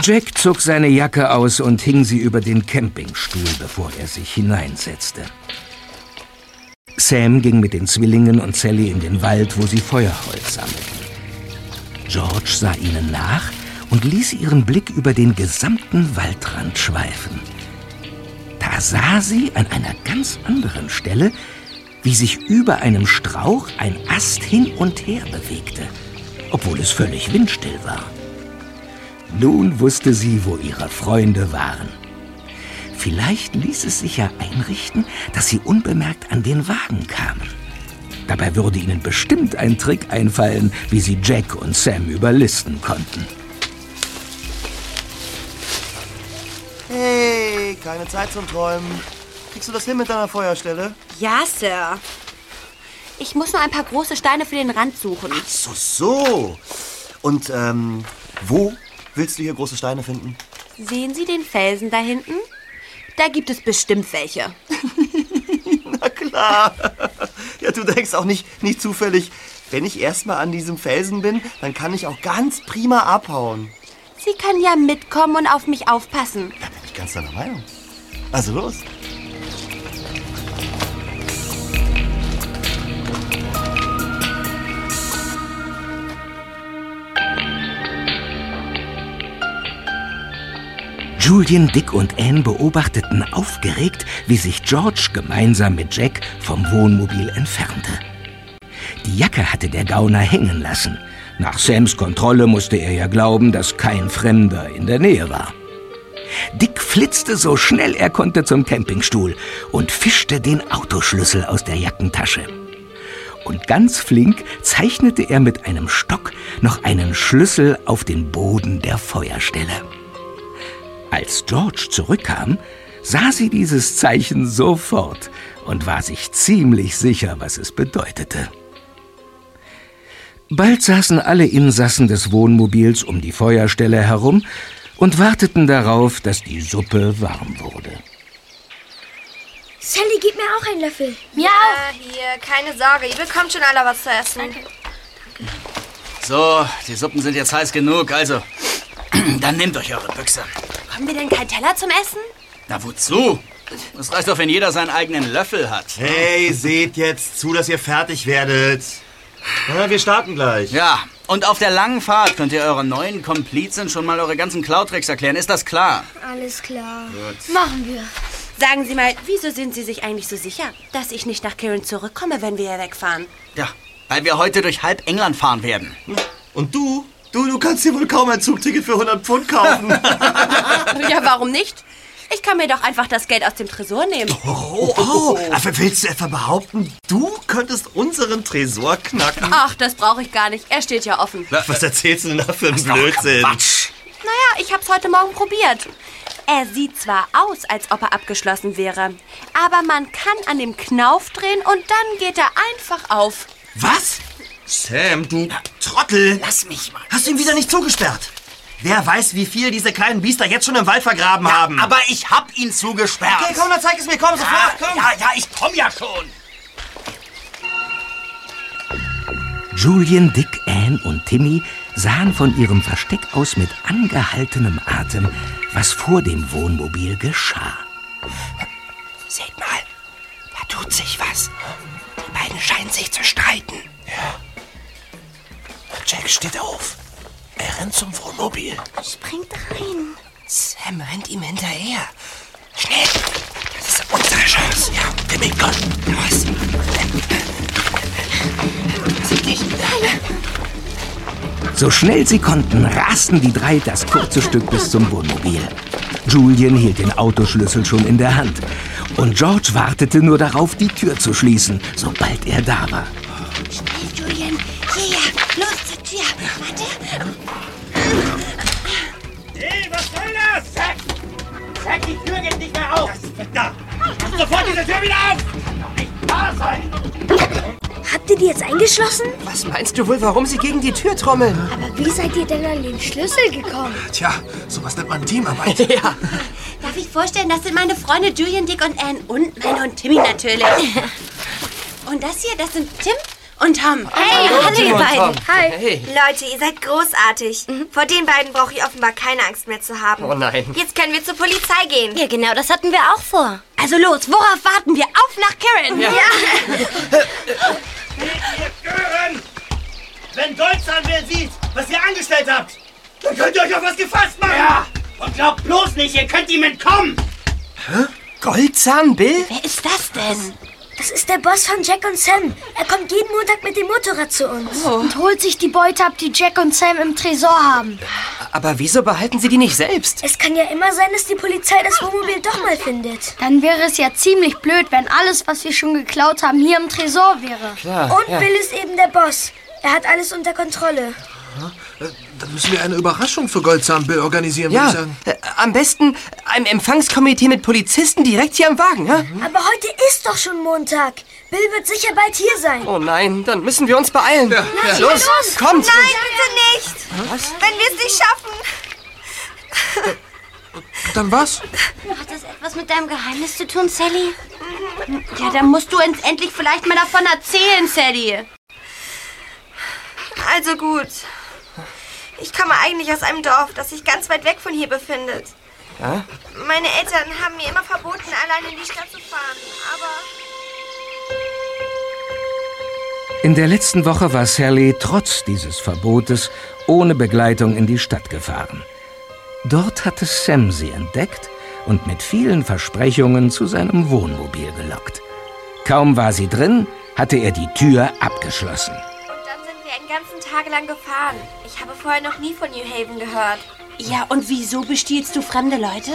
Jack zog seine Jacke aus und hing sie über den Campingstuhl, bevor er sich hineinsetzte. Sam ging mit den Zwillingen und Sally in den Wald, wo sie Feuerholz sammelten. George sah ihnen nach und ließ ihren Blick über den gesamten Waldrand schweifen. Da sah sie an einer ganz anderen Stelle, wie sich über einem Strauch ein Ast hin und her bewegte, obwohl es völlig windstill war. Nun wusste sie, wo ihre Freunde waren. Vielleicht ließ es sich ja einrichten, dass sie unbemerkt an den Wagen kamen. Dabei würde ihnen bestimmt ein Trick einfallen, wie sie Jack und Sam überlisten konnten. Hey, keine Zeit zum Träumen. Kriegst du das hin mit deiner Feuerstelle? Ja, Sir. Ich muss nur ein paar große Steine für den Rand suchen. So, so. Und, ähm, wo willst du hier große Steine finden? Sehen Sie den Felsen da hinten? Da gibt es bestimmt welche. Na klar. Ja, du denkst auch nicht, nicht zufällig, wenn ich erstmal an diesem Felsen bin, dann kann ich auch ganz prima abhauen. Sie können ja mitkommen und auf mich aufpassen. Da bin ich ganz deiner Meinung. Also los. Julian, Dick und Anne beobachteten aufgeregt, wie sich George gemeinsam mit Jack vom Wohnmobil entfernte. Die Jacke hatte der Gauner hängen lassen. Nach Sams Kontrolle musste er ja glauben, dass kein Fremder in der Nähe war. Dick flitzte so schnell er konnte zum Campingstuhl und fischte den Autoschlüssel aus der Jackentasche. Und ganz flink zeichnete er mit einem Stock noch einen Schlüssel auf den Boden der Feuerstelle. Als George zurückkam, sah sie dieses Zeichen sofort und war sich ziemlich sicher, was es bedeutete. Bald saßen alle Insassen des Wohnmobils um die Feuerstelle herum und warteten darauf, dass die Suppe warm wurde. Sally, gib mir auch einen Löffel. Mir auch. Hier, keine Sorge, ihr bekommt schon alle was zu essen. So, die Suppen sind jetzt heiß genug, also. Dann nehmt euch eure Büchse. Haben wir denn keinen Teller zum Essen? Na, wozu? Es reicht doch, wenn jeder seinen eigenen Löffel hat. Hey, seht jetzt zu, dass ihr fertig werdet. Ja, wir starten gleich. Ja, und auf der langen Fahrt könnt ihr euren neuen Komplizen schon mal eure ganzen Klautricks erklären. Ist das klar? Alles klar. Gut. Machen wir. Sagen Sie mal, wieso sind Sie sich eigentlich so sicher, dass ich nicht nach Kirin zurückkomme, wenn wir hier wegfahren? Ja, weil wir heute durch halb England fahren werden. Und du? Du, du kannst dir wohl kaum ein Zugticket für 100 Pfund kaufen. ja, warum nicht? Ich kann mir doch einfach das Geld aus dem Tresor nehmen. Oh, oh. Aber willst du etwa behaupten, du könntest unseren Tresor knacken? Ach, das brauche ich gar nicht. Er steht ja offen. Was erzählst du denn da für einen Blödsinn? Quatsch. Naja, ich hab's heute Morgen probiert. Er sieht zwar aus, als ob er abgeschlossen wäre, aber man kann an dem Knauf drehen und dann geht er einfach auf. Was? Sam, du Trottel. Lass mich mal. Hast du ihn wieder nicht zugesperrt? Wer weiß, wie viel diese kleinen Biester jetzt schon im Wald vergraben haben. Aber ich hab ihn zugesperrt. Okay, komm, dann zeig es mir. Komm, ja, sofort, komm. Ja, ja, ich komm ja schon. Julian, Dick, Anne und Timmy sahen von ihrem Versteck aus mit angehaltenem Atem, was vor dem Wohnmobil geschah. Seht mal, da tut sich was. Die beiden scheinen sich zu streiten. Jack steht auf. Er rennt zum Wohnmobil. Springt rein. Sam rennt ihm hinterher. Schnell! Das ist unsere Chance. Ja, Timmy, komm. Los. So schnell sie konnten, rasten die drei das kurze Stück bis zum Wohnmobil. Julian hielt den Autoschlüssel schon in der Hand. Und George wartete nur darauf, die Tür zu schließen, sobald er da war. Julian, hierher. Los Tür. Warte. Hey, was soll das? Zack! Zack, die Tür geht nicht mehr auf! Da! Mach sofort diese Tür wieder auf! Nicht wahr sein! Habt ihr die jetzt eingeschlossen? Was meinst du wohl, warum sie gegen die Tür trommeln? Aber wie seid ihr denn an den Schlüssel gekommen? Tja, sowas nennt man Teamarbeit. ja. Darf ich vorstellen, das sind meine Freunde Julian, Dick und Anne und mein Hund Timmy natürlich. und das hier, das sind Tim und Tom. Hey, Hallo, hallo ihr beiden. Hi. Hey. Leute, ihr seid großartig. Vor den beiden brauche ich offenbar keine Angst mehr zu haben. Oh nein. Jetzt können wir zur Polizei gehen. Ja, genau, das hatten wir auch vor. Also los, worauf warten wir? Auf nach Karen! Ja. Ihr Gören! Wenn Goldzahnbär sieht, was ihr angestellt habt, dann könnt ihr euch auf was gefasst machen! Ja! Und glaubt bloß nicht, ihr könnt ihm entkommen! Goldzahn Bill? Wer ist das denn? Das ist der Boss von Jack und Sam. Er kommt jeden Montag mit dem Motorrad zu uns. Und holt sich die Beute ab, die Jack und Sam im Tresor haben. Aber wieso behalten sie die nicht selbst? Es kann ja immer sein, dass die Polizei das Wohnmobil doch mal findet. Dann wäre es ja ziemlich blöd, wenn alles, was wir schon geklaut haben, hier im Tresor wäre. Klar. Und ja. Bill ist eben der Boss. Er hat alles unter Kontrolle. Dann müssen wir eine Überraschung für Goldzahn Bill organisieren, würde Ja, ich sagen. äh, am besten ein Empfangskomitee mit Polizisten direkt hier am Wagen, ja? Aber heute ist doch schon Montag. Bill wird sicher bald hier sein. Oh nein, dann müssen wir uns beeilen. Ja, los, los, kommt! Nein, bitte nicht! Was? Wenn wir es nicht schaffen. Dann was? Hat das etwas mit deinem Geheimnis zu tun, Sally? Ja, dann musst du uns endlich vielleicht mal davon erzählen, Sally. Also gut. Ich komme eigentlich aus einem Dorf, das sich ganz weit weg von hier befindet. Ja? Meine Eltern haben mir immer verboten, allein in die Stadt zu fahren. Aber In der letzten Woche war Sally trotz dieses Verbotes ohne Begleitung in die Stadt gefahren. Dort hatte Sam sie entdeckt und mit vielen Versprechungen zu seinem Wohnmobil gelockt. Kaum war sie drin, hatte er die Tür abgeschlossen. Und dann sind wir einen ganzen Tag lang gefahren. Ich habe vorher noch nie von New Haven gehört. Ja, und wieso bestiehlst du fremde Leute?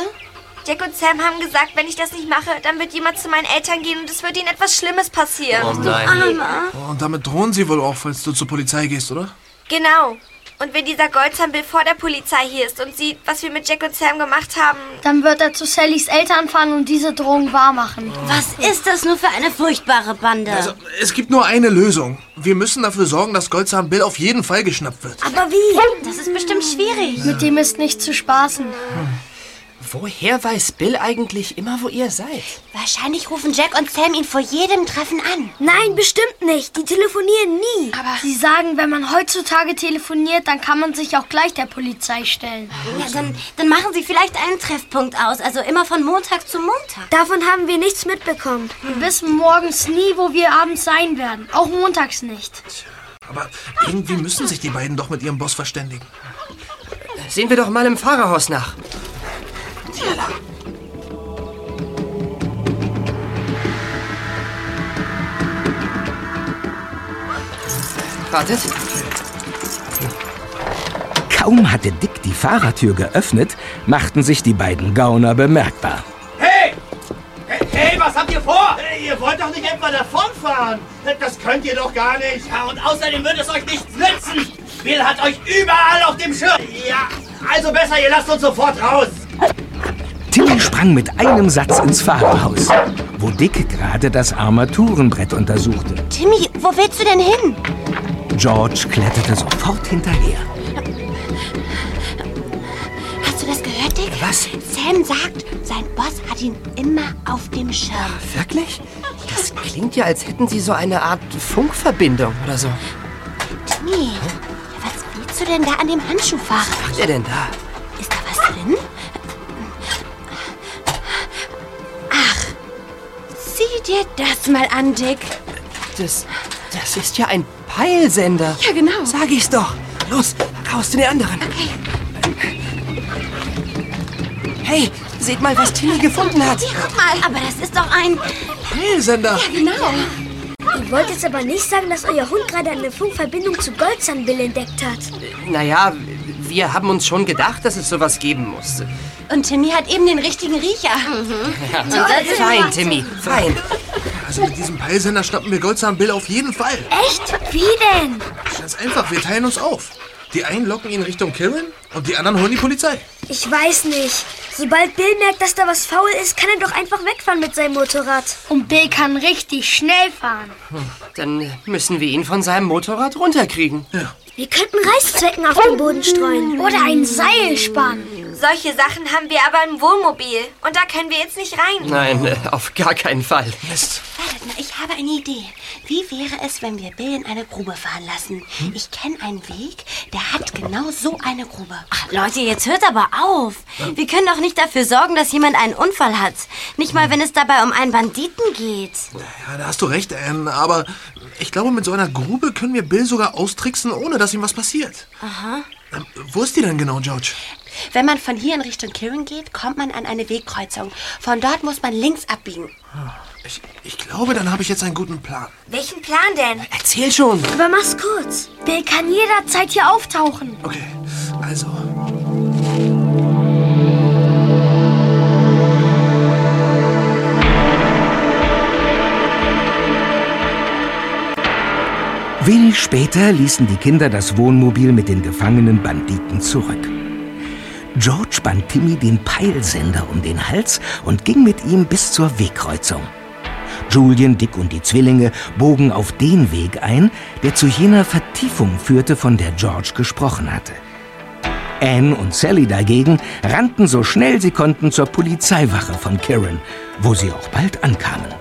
Jack und Sam haben gesagt, wenn ich das nicht mache, dann wird jemand zu meinen Eltern gehen und es wird ihnen etwas Schlimmes passieren. Oh nein. Armer. Und damit drohen sie wohl auch, falls du zur Polizei gehst, oder? Genau. Und wenn dieser Goldzahnbill vor der Polizei hier ist und sieht, was wir mit Jack und Sam gemacht haben, Dann wird er zu Sallys Eltern fahren und diese Drohung wahrmachen. Was ist das nur für eine furchtbare Bande? Also, es gibt nur eine Lösung. Wir müssen dafür sorgen, dass Goldzahn Bill auf jeden Fall geschnappt wird. Aber wie? Das ist bestimmt schwierig. Mit dem ist nicht zu spaßen. Woher weiß Bill eigentlich immer, wo ihr seid? Wahrscheinlich rufen Jack und Sam ihn vor jedem Treffen an. Nein, bestimmt nicht. Die telefonieren nie. Aber sie sagen, wenn man heutzutage telefoniert, dann kann man sich auch gleich der Polizei stellen. Ja, dann, dann machen sie vielleicht einen Treffpunkt aus. Also immer von Montag zu Montag. Davon haben wir nichts mitbekommen. Wir wissen morgens nie, wo wir abends sein werden. Auch montags nicht. Aber irgendwie müssen sich die beiden doch mit ihrem Boss verständigen. Sehen wir doch mal im Fahrerhaus nach. Wartet. Kaum hatte Dick die Fahrertür geöffnet, machten sich die beiden Gauner bemerkbar. Hey! Hey, was habt ihr vor? Ihr wollt doch nicht etwa davonfahren. Das könnt ihr doch gar nicht. Ja, und außerdem wird es euch nichts nützen. Bill hat euch überall auf dem Schirm. Ja, also besser, ihr lasst uns sofort raus. Sprang mit einem Satz ins Fahrerhaus, wo Dick gerade das Armaturenbrett untersuchte. Timmy, wo willst du denn hin? George kletterte sofort hinterher. Hast du das gehört, Dick? Was? Sam sagt, sein Boss hat ihn immer auf dem Schirm. Wirklich? Das klingt ja, als hätten sie so eine Art Funkverbindung oder so. Timmy, was willst du denn da an dem Handschuhfach? Was macht er denn da dir das mal an, Dick. Das, das ist ja ein Peilsender. Ja, genau. Sag ich's doch. Los, raus zu den anderen. Hey, seht mal, was Timmy gefunden hat. Guck mal, aber das ist doch ein... Peilsender. Ja, genau. Ihr wollt jetzt aber nicht sagen, dass euer Hund gerade eine Funkverbindung zu Goldsunbill entdeckt hat. Naja, wir haben uns schon gedacht, dass es sowas geben muss. Und Timmy hat eben den richtigen Riecher. Ja, Und das ist fein. Timmy, fein. Also mit diesem Peilsender schnappen wir Goldsam Bill auf jeden Fall. Echt? Wie denn? Ganz einfach, wir teilen uns auf. Die einen locken ihn Richtung Karen und die anderen holen die Polizei. Ich weiß nicht. Sobald Bill merkt, dass da was faul ist, kann er doch einfach wegfahren mit seinem Motorrad. Und Bill kann richtig schnell fahren. Dann müssen wir ihn von seinem Motorrad runterkriegen. Ja. Wir könnten Reißzwecken auf den Boden streuen. Oder ein Seil spannen. Solche Sachen haben wir aber im Wohnmobil. Und da können wir jetzt nicht rein. Nein, äh, auf gar keinen Fall. Mist. Wartet mal, ich habe eine Idee. Wie wäre es, wenn wir Bill in eine Grube fahren lassen? Ich kenne einen Weg, der hat genau so eine Grube. Ach, Leute, jetzt hört aber auf. Wir können doch nicht dafür sorgen, dass jemand einen Unfall hat. Nicht mal, wenn es dabei um einen Banditen geht. Ja, da hast du recht, Anne. Aber ich glaube, mit so einer Grube können wir Bill sogar austricksen, ohne dass ihm was passiert. Aha. Ähm, wo ist die denn genau, George? Wenn man von hier in Richtung Kirin geht, kommt man an eine Wegkreuzung. Von dort muss man links abbiegen. Ich, ich glaube, dann habe ich jetzt einen guten Plan. Welchen Plan denn? Erzähl schon. Aber mach's kurz. Bill kann jederzeit hier auftauchen. Okay, also. Wenig später ließen die Kinder das Wohnmobil mit den gefangenen Banditen zurück. George band Timmy den Peilsender um den Hals und ging mit ihm bis zur Wegkreuzung. Julian, Dick und die Zwillinge bogen auf den Weg ein, der zu jener Vertiefung führte, von der George gesprochen hatte. Anne und Sally dagegen rannten so schnell sie konnten zur Polizeiwache von Kirin, wo sie auch bald ankamen.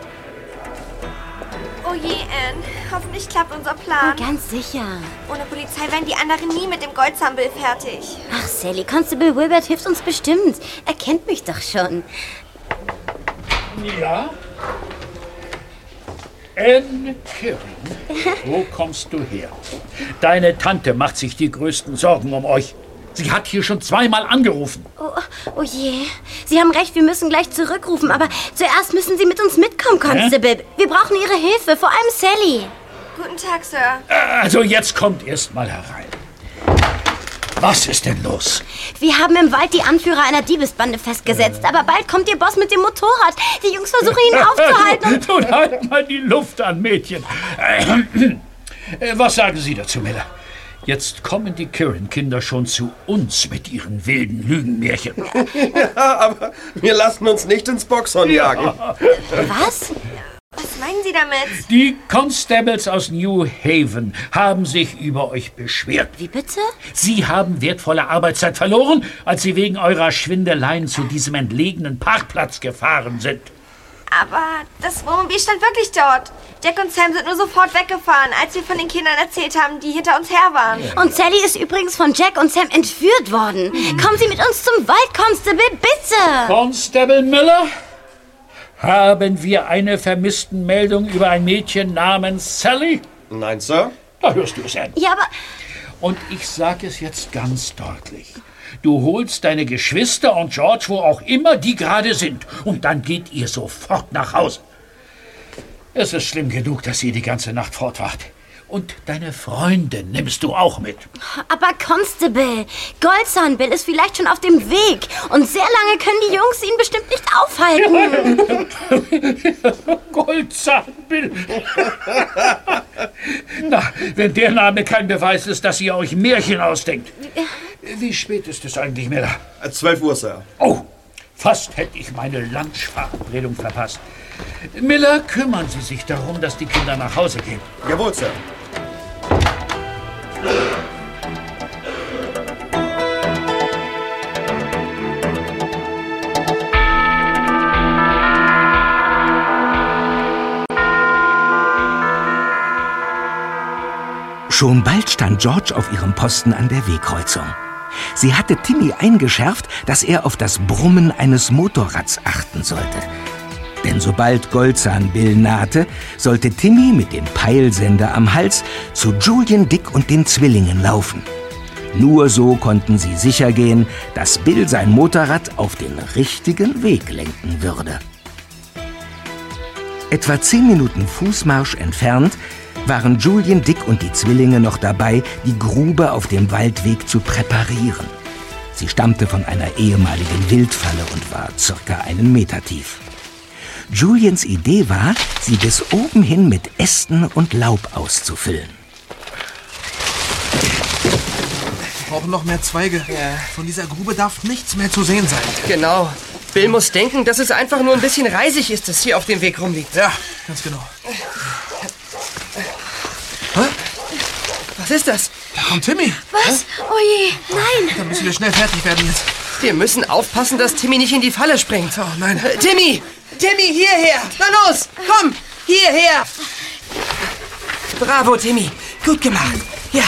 Oh je, Anne. Hoffentlich klappt unser Plan. Ganz sicher. Ohne Polizei wären die anderen nie mit dem Goldsambel fertig. Ach, Sally, Constable Wilbert hilft uns bestimmt. Er kennt mich doch schon. Ja? Anne Kirin, wo kommst du her? Deine Tante macht sich die größten Sorgen um euch. Sie hat hier schon zweimal angerufen. Oh, oh je. Sie haben recht, wir müssen gleich zurückrufen. Aber zuerst müssen Sie mit uns mitkommen, Constable. Wir brauchen Ihre Hilfe, vor allem Sally. Guten Tag, Sir. Also jetzt kommt erst mal herein. Was ist denn los? Wir haben im Wald die Anführer einer Diebesbande festgesetzt. Aber bald kommt Ihr Boss mit dem Motorrad. Die Jungs versuchen, ihn aufzuhalten. und- Nun halt mal die Luft an, Mädchen. Äh, Was sagen Sie dazu, Miller? Jetzt kommen die Kirin-Kinder schon zu uns mit ihren wilden Lügenmärchen. Ja, aber wir lassen uns nicht ins Boxhorn jagen. Was? Was meinen Sie damit? Die Constables aus New Haven haben sich über euch beschwert. Wie bitte? Sie haben wertvolle Arbeitszeit verloren, als sie wegen eurer Schwindeleien zu diesem entlegenen Parkplatz gefahren sind. Aber das Wohnmobil stand wirklich dort. Jack und Sam sind nur sofort weggefahren, als wir von den Kindern erzählt haben, die hinter uns her waren. Und Sally ist übrigens von Jack und Sam entführt worden. Kommen Sie mit uns zum Wald, Constable, bitte. Constable Miller? Haben wir eine Vermisstenmeldung über ein Mädchen namens Sally? Nein, Sir. Da hörst du es an. Ja, aber Und ich sage es jetzt ganz deutlich. Du holst deine Geschwister und George, wo auch immer die gerade sind, und dann geht ihr sofort nach Hause. Es ist schlimm genug, dass ihr die ganze Nacht fort wart. Und deine Freunde nimmst du auch mit. Aber Constable, Goldsunbill ist vielleicht schon auf dem Weg. Und sehr lange können die Jungs ihn bestimmt nicht aufhalten. Goldzahnbill. Na, wenn der Name kein Beweis ist, dass ihr euch Märchen ausdenkt. Wie spät ist es eigentlich, Miller? 12 Uhr, Sir. Oh, fast hätte ich meine Lunchverabredung verpasst. Miller, kümmern Sie sich darum, dass die Kinder nach Hause gehen. Jawohl, Sir. Schon bald stand George auf ihrem Posten an der Wegkreuzung. Sie hatte Timmy eingeschärft, dass er auf das Brummen eines Motorrads achten sollte. Denn sobald Goldzahn Bill nahte, sollte Timmy mit dem Peilsender am Hals zu Julian Dick und den Zwillingen laufen. Nur so konnten sie sicher gehen, dass Bill sein Motorrad auf den richtigen Weg lenken würde. Etwa zehn Minuten Fußmarsch entfernt waren Julian Dick und die Zwillinge noch dabei, die Grube auf dem Waldweg zu präparieren. Sie stammte von einer ehemaligen Wildfalle und war circa einen Meter tief. Julians Idee war, sie bis oben hin mit Ästen und Laub auszufüllen. Wir brauchen noch mehr Zweige. Von dieser Grube darf nichts mehr zu sehen sein. Genau. Bill muss denken, dass es einfach nur ein bisschen reisig ist, das hier auf dem Weg rumliegt. Ja, ganz genau. Was ist das? Da kommt Timmy. Was? Oh je, nein. Da müssen wir schnell fertig werden jetzt. Wir müssen aufpassen, dass Timmy nicht in die Falle springt. Oh nein. Äh, Timmy! Timmy, hierher! Na los! Komm! Hierher! Bravo, Timmy. Gut gemacht. Ja.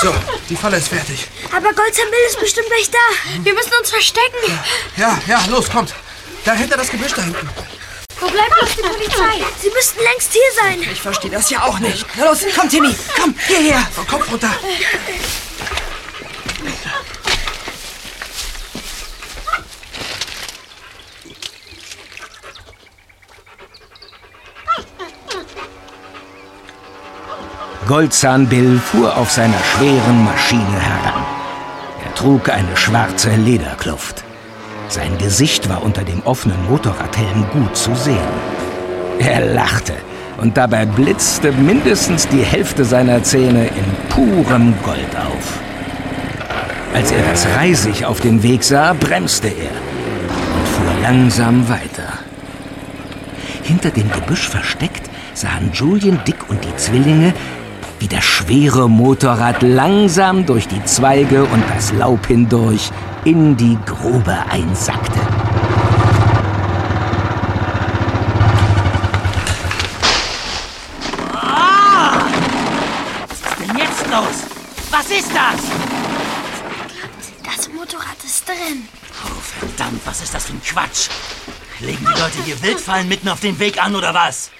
So, die Falle ist fertig. Aber Goldsam Bill ist bestimmt gleich da. Wir müssen uns verstecken. Ja, ja, los, kommt. Da hinter das Gebüsch da hinten. Wo bleibt jetzt die Polizei? Sie müssten längst hier sein. Ich verstehe das ja auch nicht. Na los, komm, Timmy. Komm, hierher. So, Kopf runter. Goldzahn Bill fuhr auf seiner schweren Maschine heran. Er trug eine schwarze Lederkluft. Sein Gesicht war unter dem offenen Motorradhelm gut zu sehen. Er lachte und dabei blitzte mindestens die Hälfte seiner Zähne in purem Gold auf. Als er das Reisig auf dem Weg sah, bremste er und fuhr langsam weiter. Hinter dem Gebüsch versteckt sahen Julian Dick und die Zwillinge, wie das schwere Motorrad langsam durch die Zweige und das Laub hindurch in die Grube einsackte. Ah! Was ist denn jetzt los? Was ist das? Das Motorrad ist drin. Oh, verdammt, was ist das für ein Quatsch? Legen die Leute hier Wildfallen mitten auf den Weg an, oder was?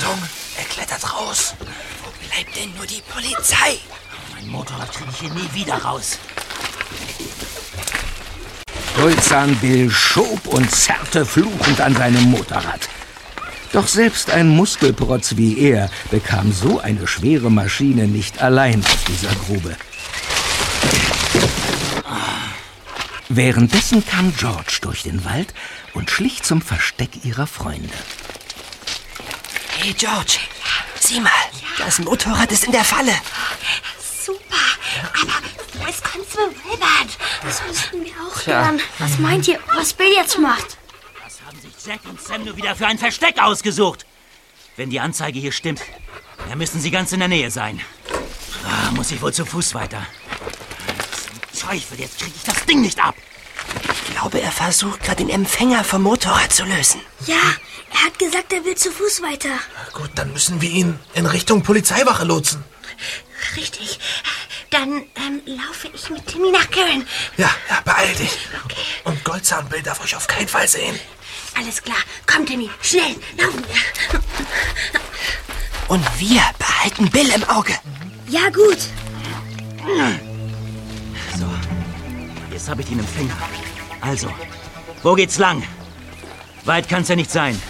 Achtung, er klettert raus. Wo bleibt denn nur die Polizei? Mein Motorrad kriege ich hier nie wieder raus. Goldzahn Bill schob und zerrte fluchend an seinem Motorrad. Doch selbst ein Muskelprotz wie er bekam so eine schwere Maschine nicht allein aus dieser Grube. Währenddessen kam George durch den Wald und schlich zum Versteck ihrer Freunde. Hey, George. Sieh mal, das Motorrad ist in der Falle. Super. Aber wo ist Constable Wilbert? Das müssten wir auch Tja. lernen. Was meint ihr, was Bill jetzt macht? Was haben sich Jack und Sam nur wieder für ein Versteck ausgesucht? Wenn die Anzeige hier stimmt, dann müssen sie ganz in der Nähe sein. Ah, muss ich wohl zu Fuß weiter. Zum Teufel, jetzt kriege ich das Ding nicht ab. Ich glaube, er versucht gerade den Empfänger vom Motorrad zu lösen. Ja, er hat gesagt, er will zu Fuß weiter. Gut, dann müssen wir ihn in Richtung Polizeiwache lotsen. Richtig. Dann ähm, laufe ich mit Timmy nach Karen. Ja, ja, beeil dich. Und Goldzahnbild darf euch auf keinen Fall sehen. Alles klar. Komm, Timmy. Schnell. Laufen wir. Und wir behalten Bill im Auge. Ja, gut. So, jetzt habe ich ihn im Finger. Also, wo geht's lang? Weit kann's ja nicht sein.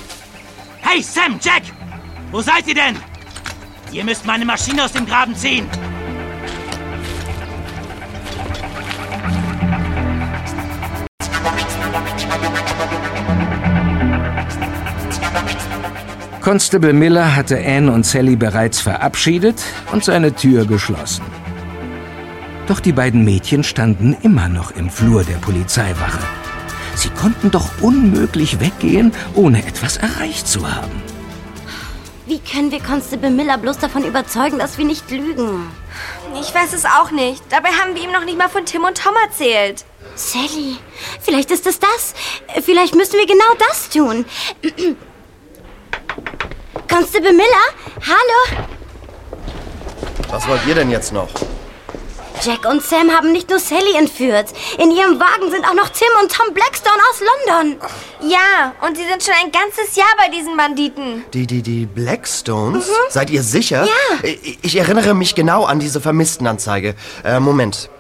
Hey, Sam, Jack! Wo seid ihr denn? Ihr müsst meine Maschine aus dem Graben ziehen. Constable Miller hatte Anne und Sally bereits verabschiedet und seine Tür geschlossen. Doch die beiden Mädchen standen immer noch im Flur der Polizeiwache. Sie konnten doch unmöglich weggehen, ohne etwas erreicht zu haben. Wie können wir Constable Miller bloß davon überzeugen, dass wir nicht lügen? Ich weiß es auch nicht. Dabei haben wir ihm noch nicht mal von Tim und Tom erzählt. Sally, vielleicht ist es das. Vielleicht müssen wir genau das tun. Constable Miller? Hallo? Was wollt ihr denn jetzt noch? Jack und Sam haben nicht nur Sally entführt. In ihrem Wagen sind auch noch Tim und Tom Blackstone aus London. Ja, und sie sind schon ein ganzes Jahr bei diesen Banditen. Die, die, die Blackstones? Mhm. Seid ihr sicher? Ja. Ich, ich erinnere mich genau an diese Vermisstenanzeige. Äh, Moment.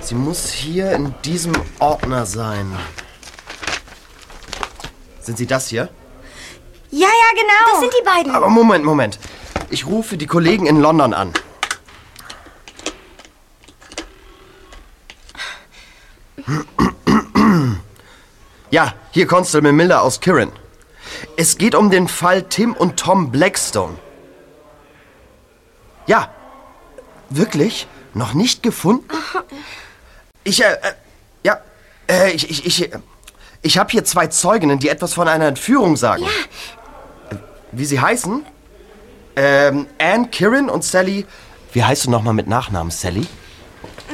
Sie muss hier in diesem Ordner sein. Sind Sie das hier? Ja, ja, genau. Das sind die beiden. Aber Moment, Moment. Ich rufe die Kollegen in London an. Ja, hier Constable Miller aus Kirin. Es geht um den Fall Tim und Tom Blackstone. Ja, wirklich? Noch nicht gefunden? Ich, äh, äh ja, äh, ich, ich, ich, äh, ich habe hier zwei Zeuginnen, die etwas von einer Entführung sagen. Ja. Wie sie heißen? Ähm, Anne Kirin und Sally. Wie heißt du nochmal mit Nachnamen, Sally?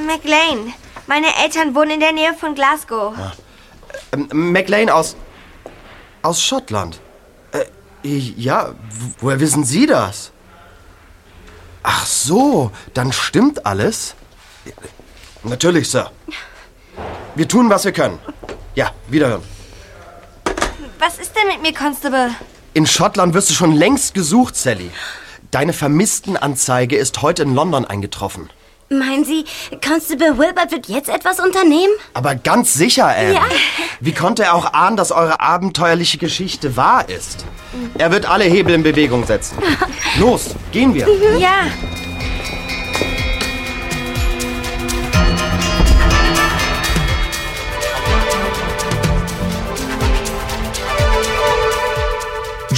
McLean. Meine Eltern wohnen in der Nähe von Glasgow. Ähm, McLean aus. aus Schottland. Äh, ja, woher wissen Sie das? Ach so, dann stimmt alles? Natürlich, Sir. Wir tun, was wir können. Ja, wiederhören. Was ist denn mit mir, Constable? In Schottland wirst du schon längst gesucht, Sally. Deine Vermisstenanzeige ist heute in London eingetroffen. Meinen Sie, Constable Wilbert wird jetzt etwas unternehmen? Aber ganz sicher, Anne. Ja. Wie konnte er auch ahnen, dass eure abenteuerliche Geschichte wahr ist? Er wird alle Hebel in Bewegung setzen. Los, gehen wir. Ja.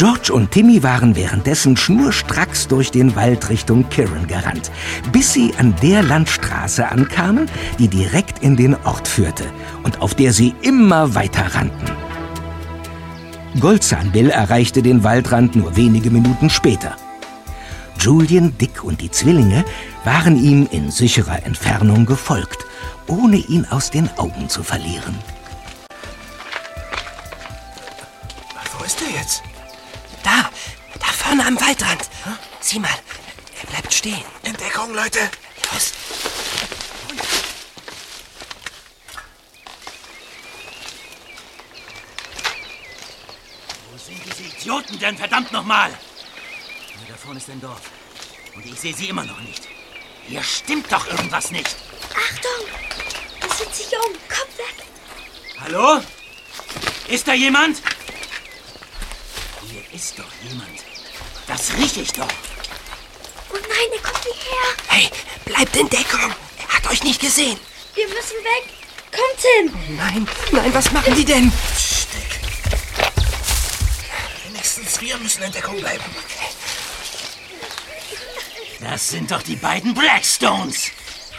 George und Timmy waren währenddessen schnurstracks durch den Wald Richtung Kirin gerannt, bis sie an der Landstraße ankamen, die direkt in den Ort führte und auf der sie immer weiter rannten. Goldzahn-Bill erreichte den Waldrand nur wenige Minuten später. Julian, Dick und die Zwillinge waren ihm in sicherer Entfernung gefolgt, ohne ihn aus den Augen zu verlieren. Vorne am Waldrand. Sieh mal, er bleibt stehen. In Deckung, Leute. Los. Wo sind diese Idioten denn, verdammt nochmal? Da vorne ist ein Dorf. Und ich sehe sie immer noch nicht. Hier stimmt doch irgendwas nicht. Achtung! Es sind sich um. Kopf weg! Hallo? Ist da jemand? Hier ist doch jemand. Das rieche ich doch. Oh nein, er kommt hierher! Hey, bleibt in Deckung. Er hat euch nicht gesehen. Wir müssen weg! Kommt hin! Nein, nein, was machen die denn? Wenigstens wir müssen in Deckung bleiben. Das sind doch die beiden Blackstones.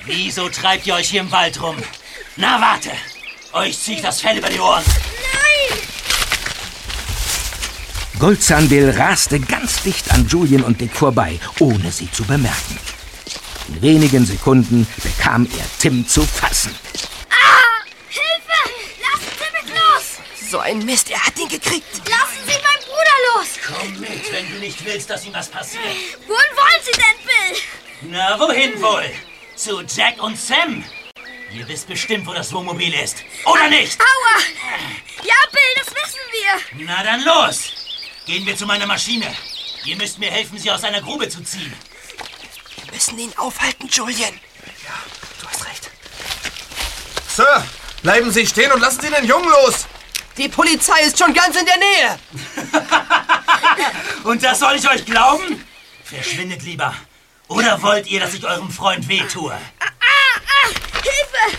Wieso treibt ihr euch hier im Wald rum? Na, warte. Euch zieh ich das Fell über die Ohren. Goldzahnbill raste ganz dicht an Julian und Dick vorbei, ohne sie zu bemerken. In wenigen Sekunden bekam er Tim zu fassen. Ah! Hilfe! Lassen Sie mich los! So ein Mist, er hat ihn gekriegt. Lassen Sie meinen Bruder los! Komm mit, wenn du nicht willst, dass ihm was passiert. Wohin wollen Sie denn, Bill? Na, wohin wohl? Zu Jack und Sam. Ihr wisst bestimmt, wo das Wohnmobil ist. Oder nicht? Aua! Ja, Bill, das wissen wir! Na dann los. Gehen wir zu meiner Maschine. Ihr müsst mir helfen, sie aus einer Grube zu ziehen. Wir müssen ihn aufhalten, Julian. Du hast recht. Sir, bleiben Sie stehen und lassen Sie den Jungen los. Die Polizei ist schon ganz in der Nähe. Und das soll ich euch glauben? Verschwindet lieber. Oder wollt ihr, dass ich eurem Freund wehtue? Ah, ah! Hilfe!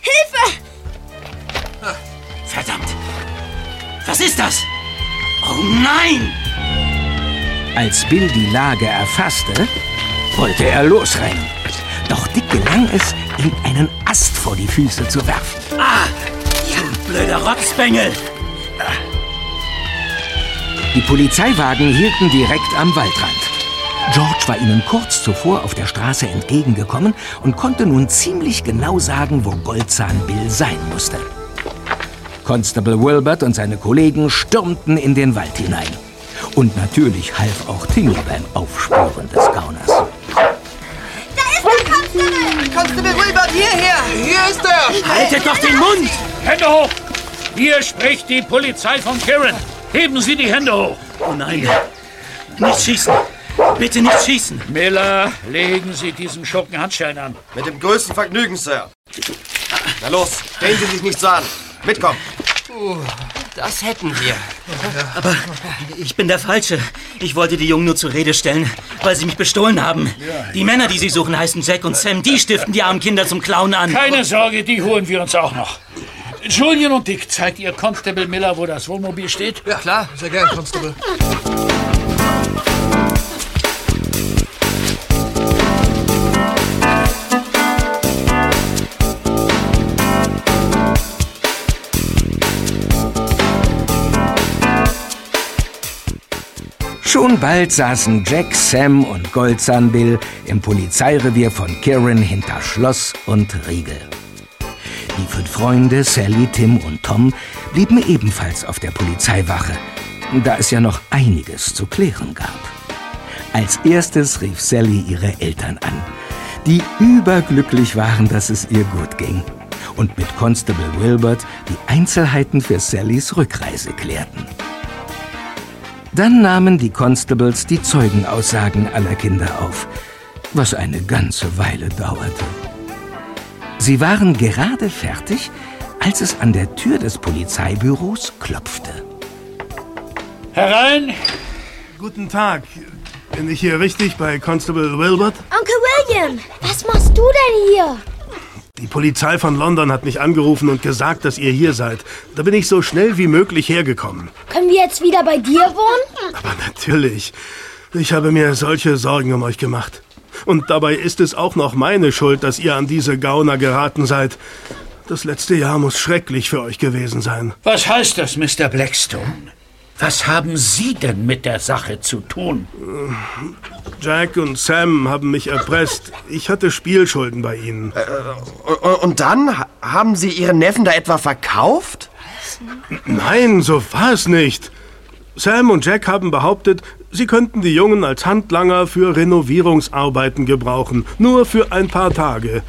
Hilfe! Verdammt! Was ist das? Oh nein! Als Bill die Lage erfasste, wollte er losrennen. Doch Dick gelang es, ihm einen Ast vor die Füße zu werfen. Ah! Du blöder Rotzbengel! Die Polizeiwagen hielten direkt am Waldrand. George war ihnen kurz zuvor auf der Straße entgegengekommen und konnte nun ziemlich genau sagen, wo Goldzahn Bill sein musste. Constable Wilbert und seine Kollegen stürmten in den Wald hinein. Und natürlich half auch Timmy beim Aufspüren des Gauners. Da ist der Constable! Constable Wilbert, hierher! Hier ist er! Haltet doch den Mund! Hände hoch! Hier spricht die Polizei von Kirin. Heben Sie die Hände hoch. Oh nein. Nicht schießen. Bitte nicht schießen. Miller, legen Sie diesem Schurken Handschellen an. Mit dem größten Vergnügen, Sir. Na los, stellen Sie sich nicht so an. Mitkommen. Das hätten wir. Aber ich bin der Falsche. Ich wollte die Jungen nur zur Rede stellen, weil sie mich bestohlen haben. Die Männer, die sie suchen, heißen Jack und Sam. Die stiften die armen Kinder zum Klauen an. Keine Sorge, die holen wir uns auch noch. Julian und Dick, zeigt ihr Constable Miller, wo das Wohnmobil steht? Ja, klar. Sehr gern, Constable. Schon bald saßen Jack, Sam und Goldzahn Bill im Polizeirevier von Kirin hinter Schloss und Riegel. Die fünf Freunde, Sally, Tim und Tom, blieben ebenfalls auf der Polizeiwache, da es ja noch einiges zu klären gab. Als erstes rief Sally ihre Eltern an, die überglücklich waren, dass es ihr gut ging und mit Constable Wilbert die Einzelheiten für Sallys Rückreise klärten. Dann nahmen die Constables die Zeugenaussagen aller Kinder auf, was eine ganze Weile dauerte. Sie waren gerade fertig, als es an der Tür des Polizeibüros klopfte. Herein! Guten Tag. Bin ich hier richtig bei Constable Wilbert? Onkel William, was machst du denn hier? Die Polizei von London hat mich angerufen und gesagt, dass ihr hier seid. Da bin ich so schnell wie möglich hergekommen. Können wir jetzt wieder bei dir wohnen? Aber natürlich. Ich habe mir solche Sorgen um euch gemacht. Und dabei ist es auch noch meine Schuld, dass ihr an diese Gauner geraten seid. Das letzte Jahr muss schrecklich für euch gewesen sein. Was heißt das, Mr. Blackstone? Was haben Sie denn mit der Sache zu tun? Jack und Sam haben mich erpresst. Ich hatte Spielschulden bei ihnen. Äh, Und dann ha- haben Sie Ihren Neffen da etwa verkauft? Nein, so war es nicht. Sam und Jack haben behauptet, sie könnten die Jungen als Handlanger für Renovierungsarbeiten gebrauchen. Nur für ein paar Tage.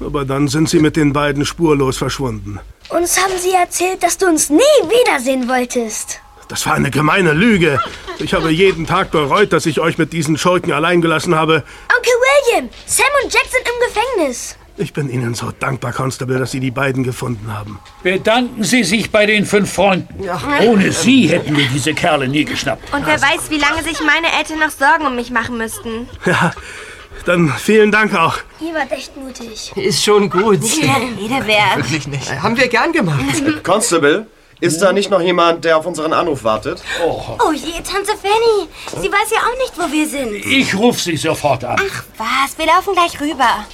Aber dann sind sie mit den beiden spurlos verschwunden. Uns haben sie erzählt, dass du uns nie wiedersehen wolltest. Das war eine gemeine Lüge. Ich habe jeden Tag bereut, dass ich euch mit diesen Schurken allein gelassen habe. Onkel William, Sam und Jack sind im Gefängnis. Ich bin Ihnen so dankbar, Constable, dass Sie die beiden gefunden haben. Bedanken Sie sich bei den fünf Freunden. Ohne Sie hätten wir diese Kerle nie geschnappt. Und wer weiß, wie lange sich meine Eltern noch Sorgen um mich machen müssten. Ja, dann vielen Dank auch. Ihr wart echt mutig. Ist schon gut. Rede wert. Wirklich nicht. Haben wir gern gemacht. Constable, ist da nicht noch jemand, der auf unseren Anruf wartet? Oh je, Tante Fanny. Sie weiß ja auch nicht, wo wir sind. Ich rufe Sie sofort an. Ach was, wir laufen gleich rüber.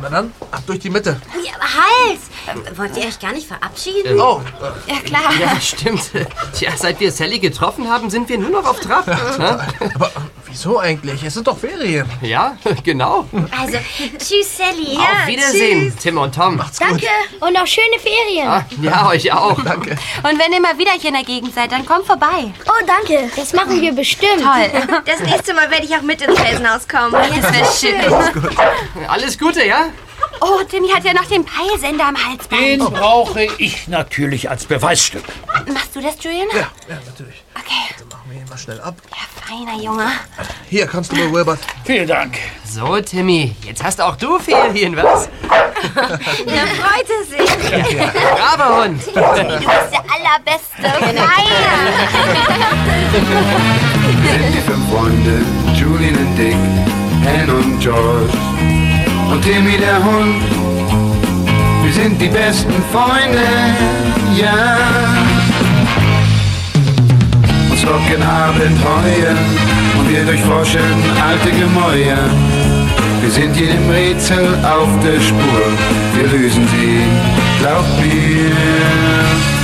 Na dann, ab durch die Mitte. Ja, halt! Ähm, Wollt ihr euch gar nicht verabschieden? Oh, Ja, klar. Ja, stimmt. Tja, seit wir Sally getroffen haben, sind wir nur noch auf Trab. ne? aber wieso eigentlich? Es sind doch Ferien. Ja, genau. Also, tschüss, Sally. Ja, Auf Wiedersehen, Tim und Tom. Danke und auch schöne Ferien. Ah, ja, euch auch. Danke. Und wenn ihr mal wieder hier in der Gegend seid, dann kommt vorbei. Oh, danke. Das machen wir bestimmt. Toll. Das nächste Mal werde ich auch mit ins Felsenhaus kommen. Das wäre schön. Alles Gute, ja? Oh, Timmy hat ja noch den Peilsender am Halsband. Den brauche ich natürlich als Beweisstück. Machst du das, Julian? Ja, ja, natürlich. Okay. Machen wir ihn mal schnell ab. Feiner Junge. Hier, Constable Wilbert. Vielen Dank. So, Timmy, jetzt hast auch du Ferien, was? Ja, freut es sich. Braver Hund. Du bist der Allerbeste. Feiner. Die fünf Freunde, Julian und Dick, Anne und George und Timmy der Hund. Wir sind die besten Freunde, ja. Uns locken Abenteuer und wir durchforschen alte Gemäuer. Wir sind jedem Rätsel auf der Spur, wir lösen sie, glaubt mir.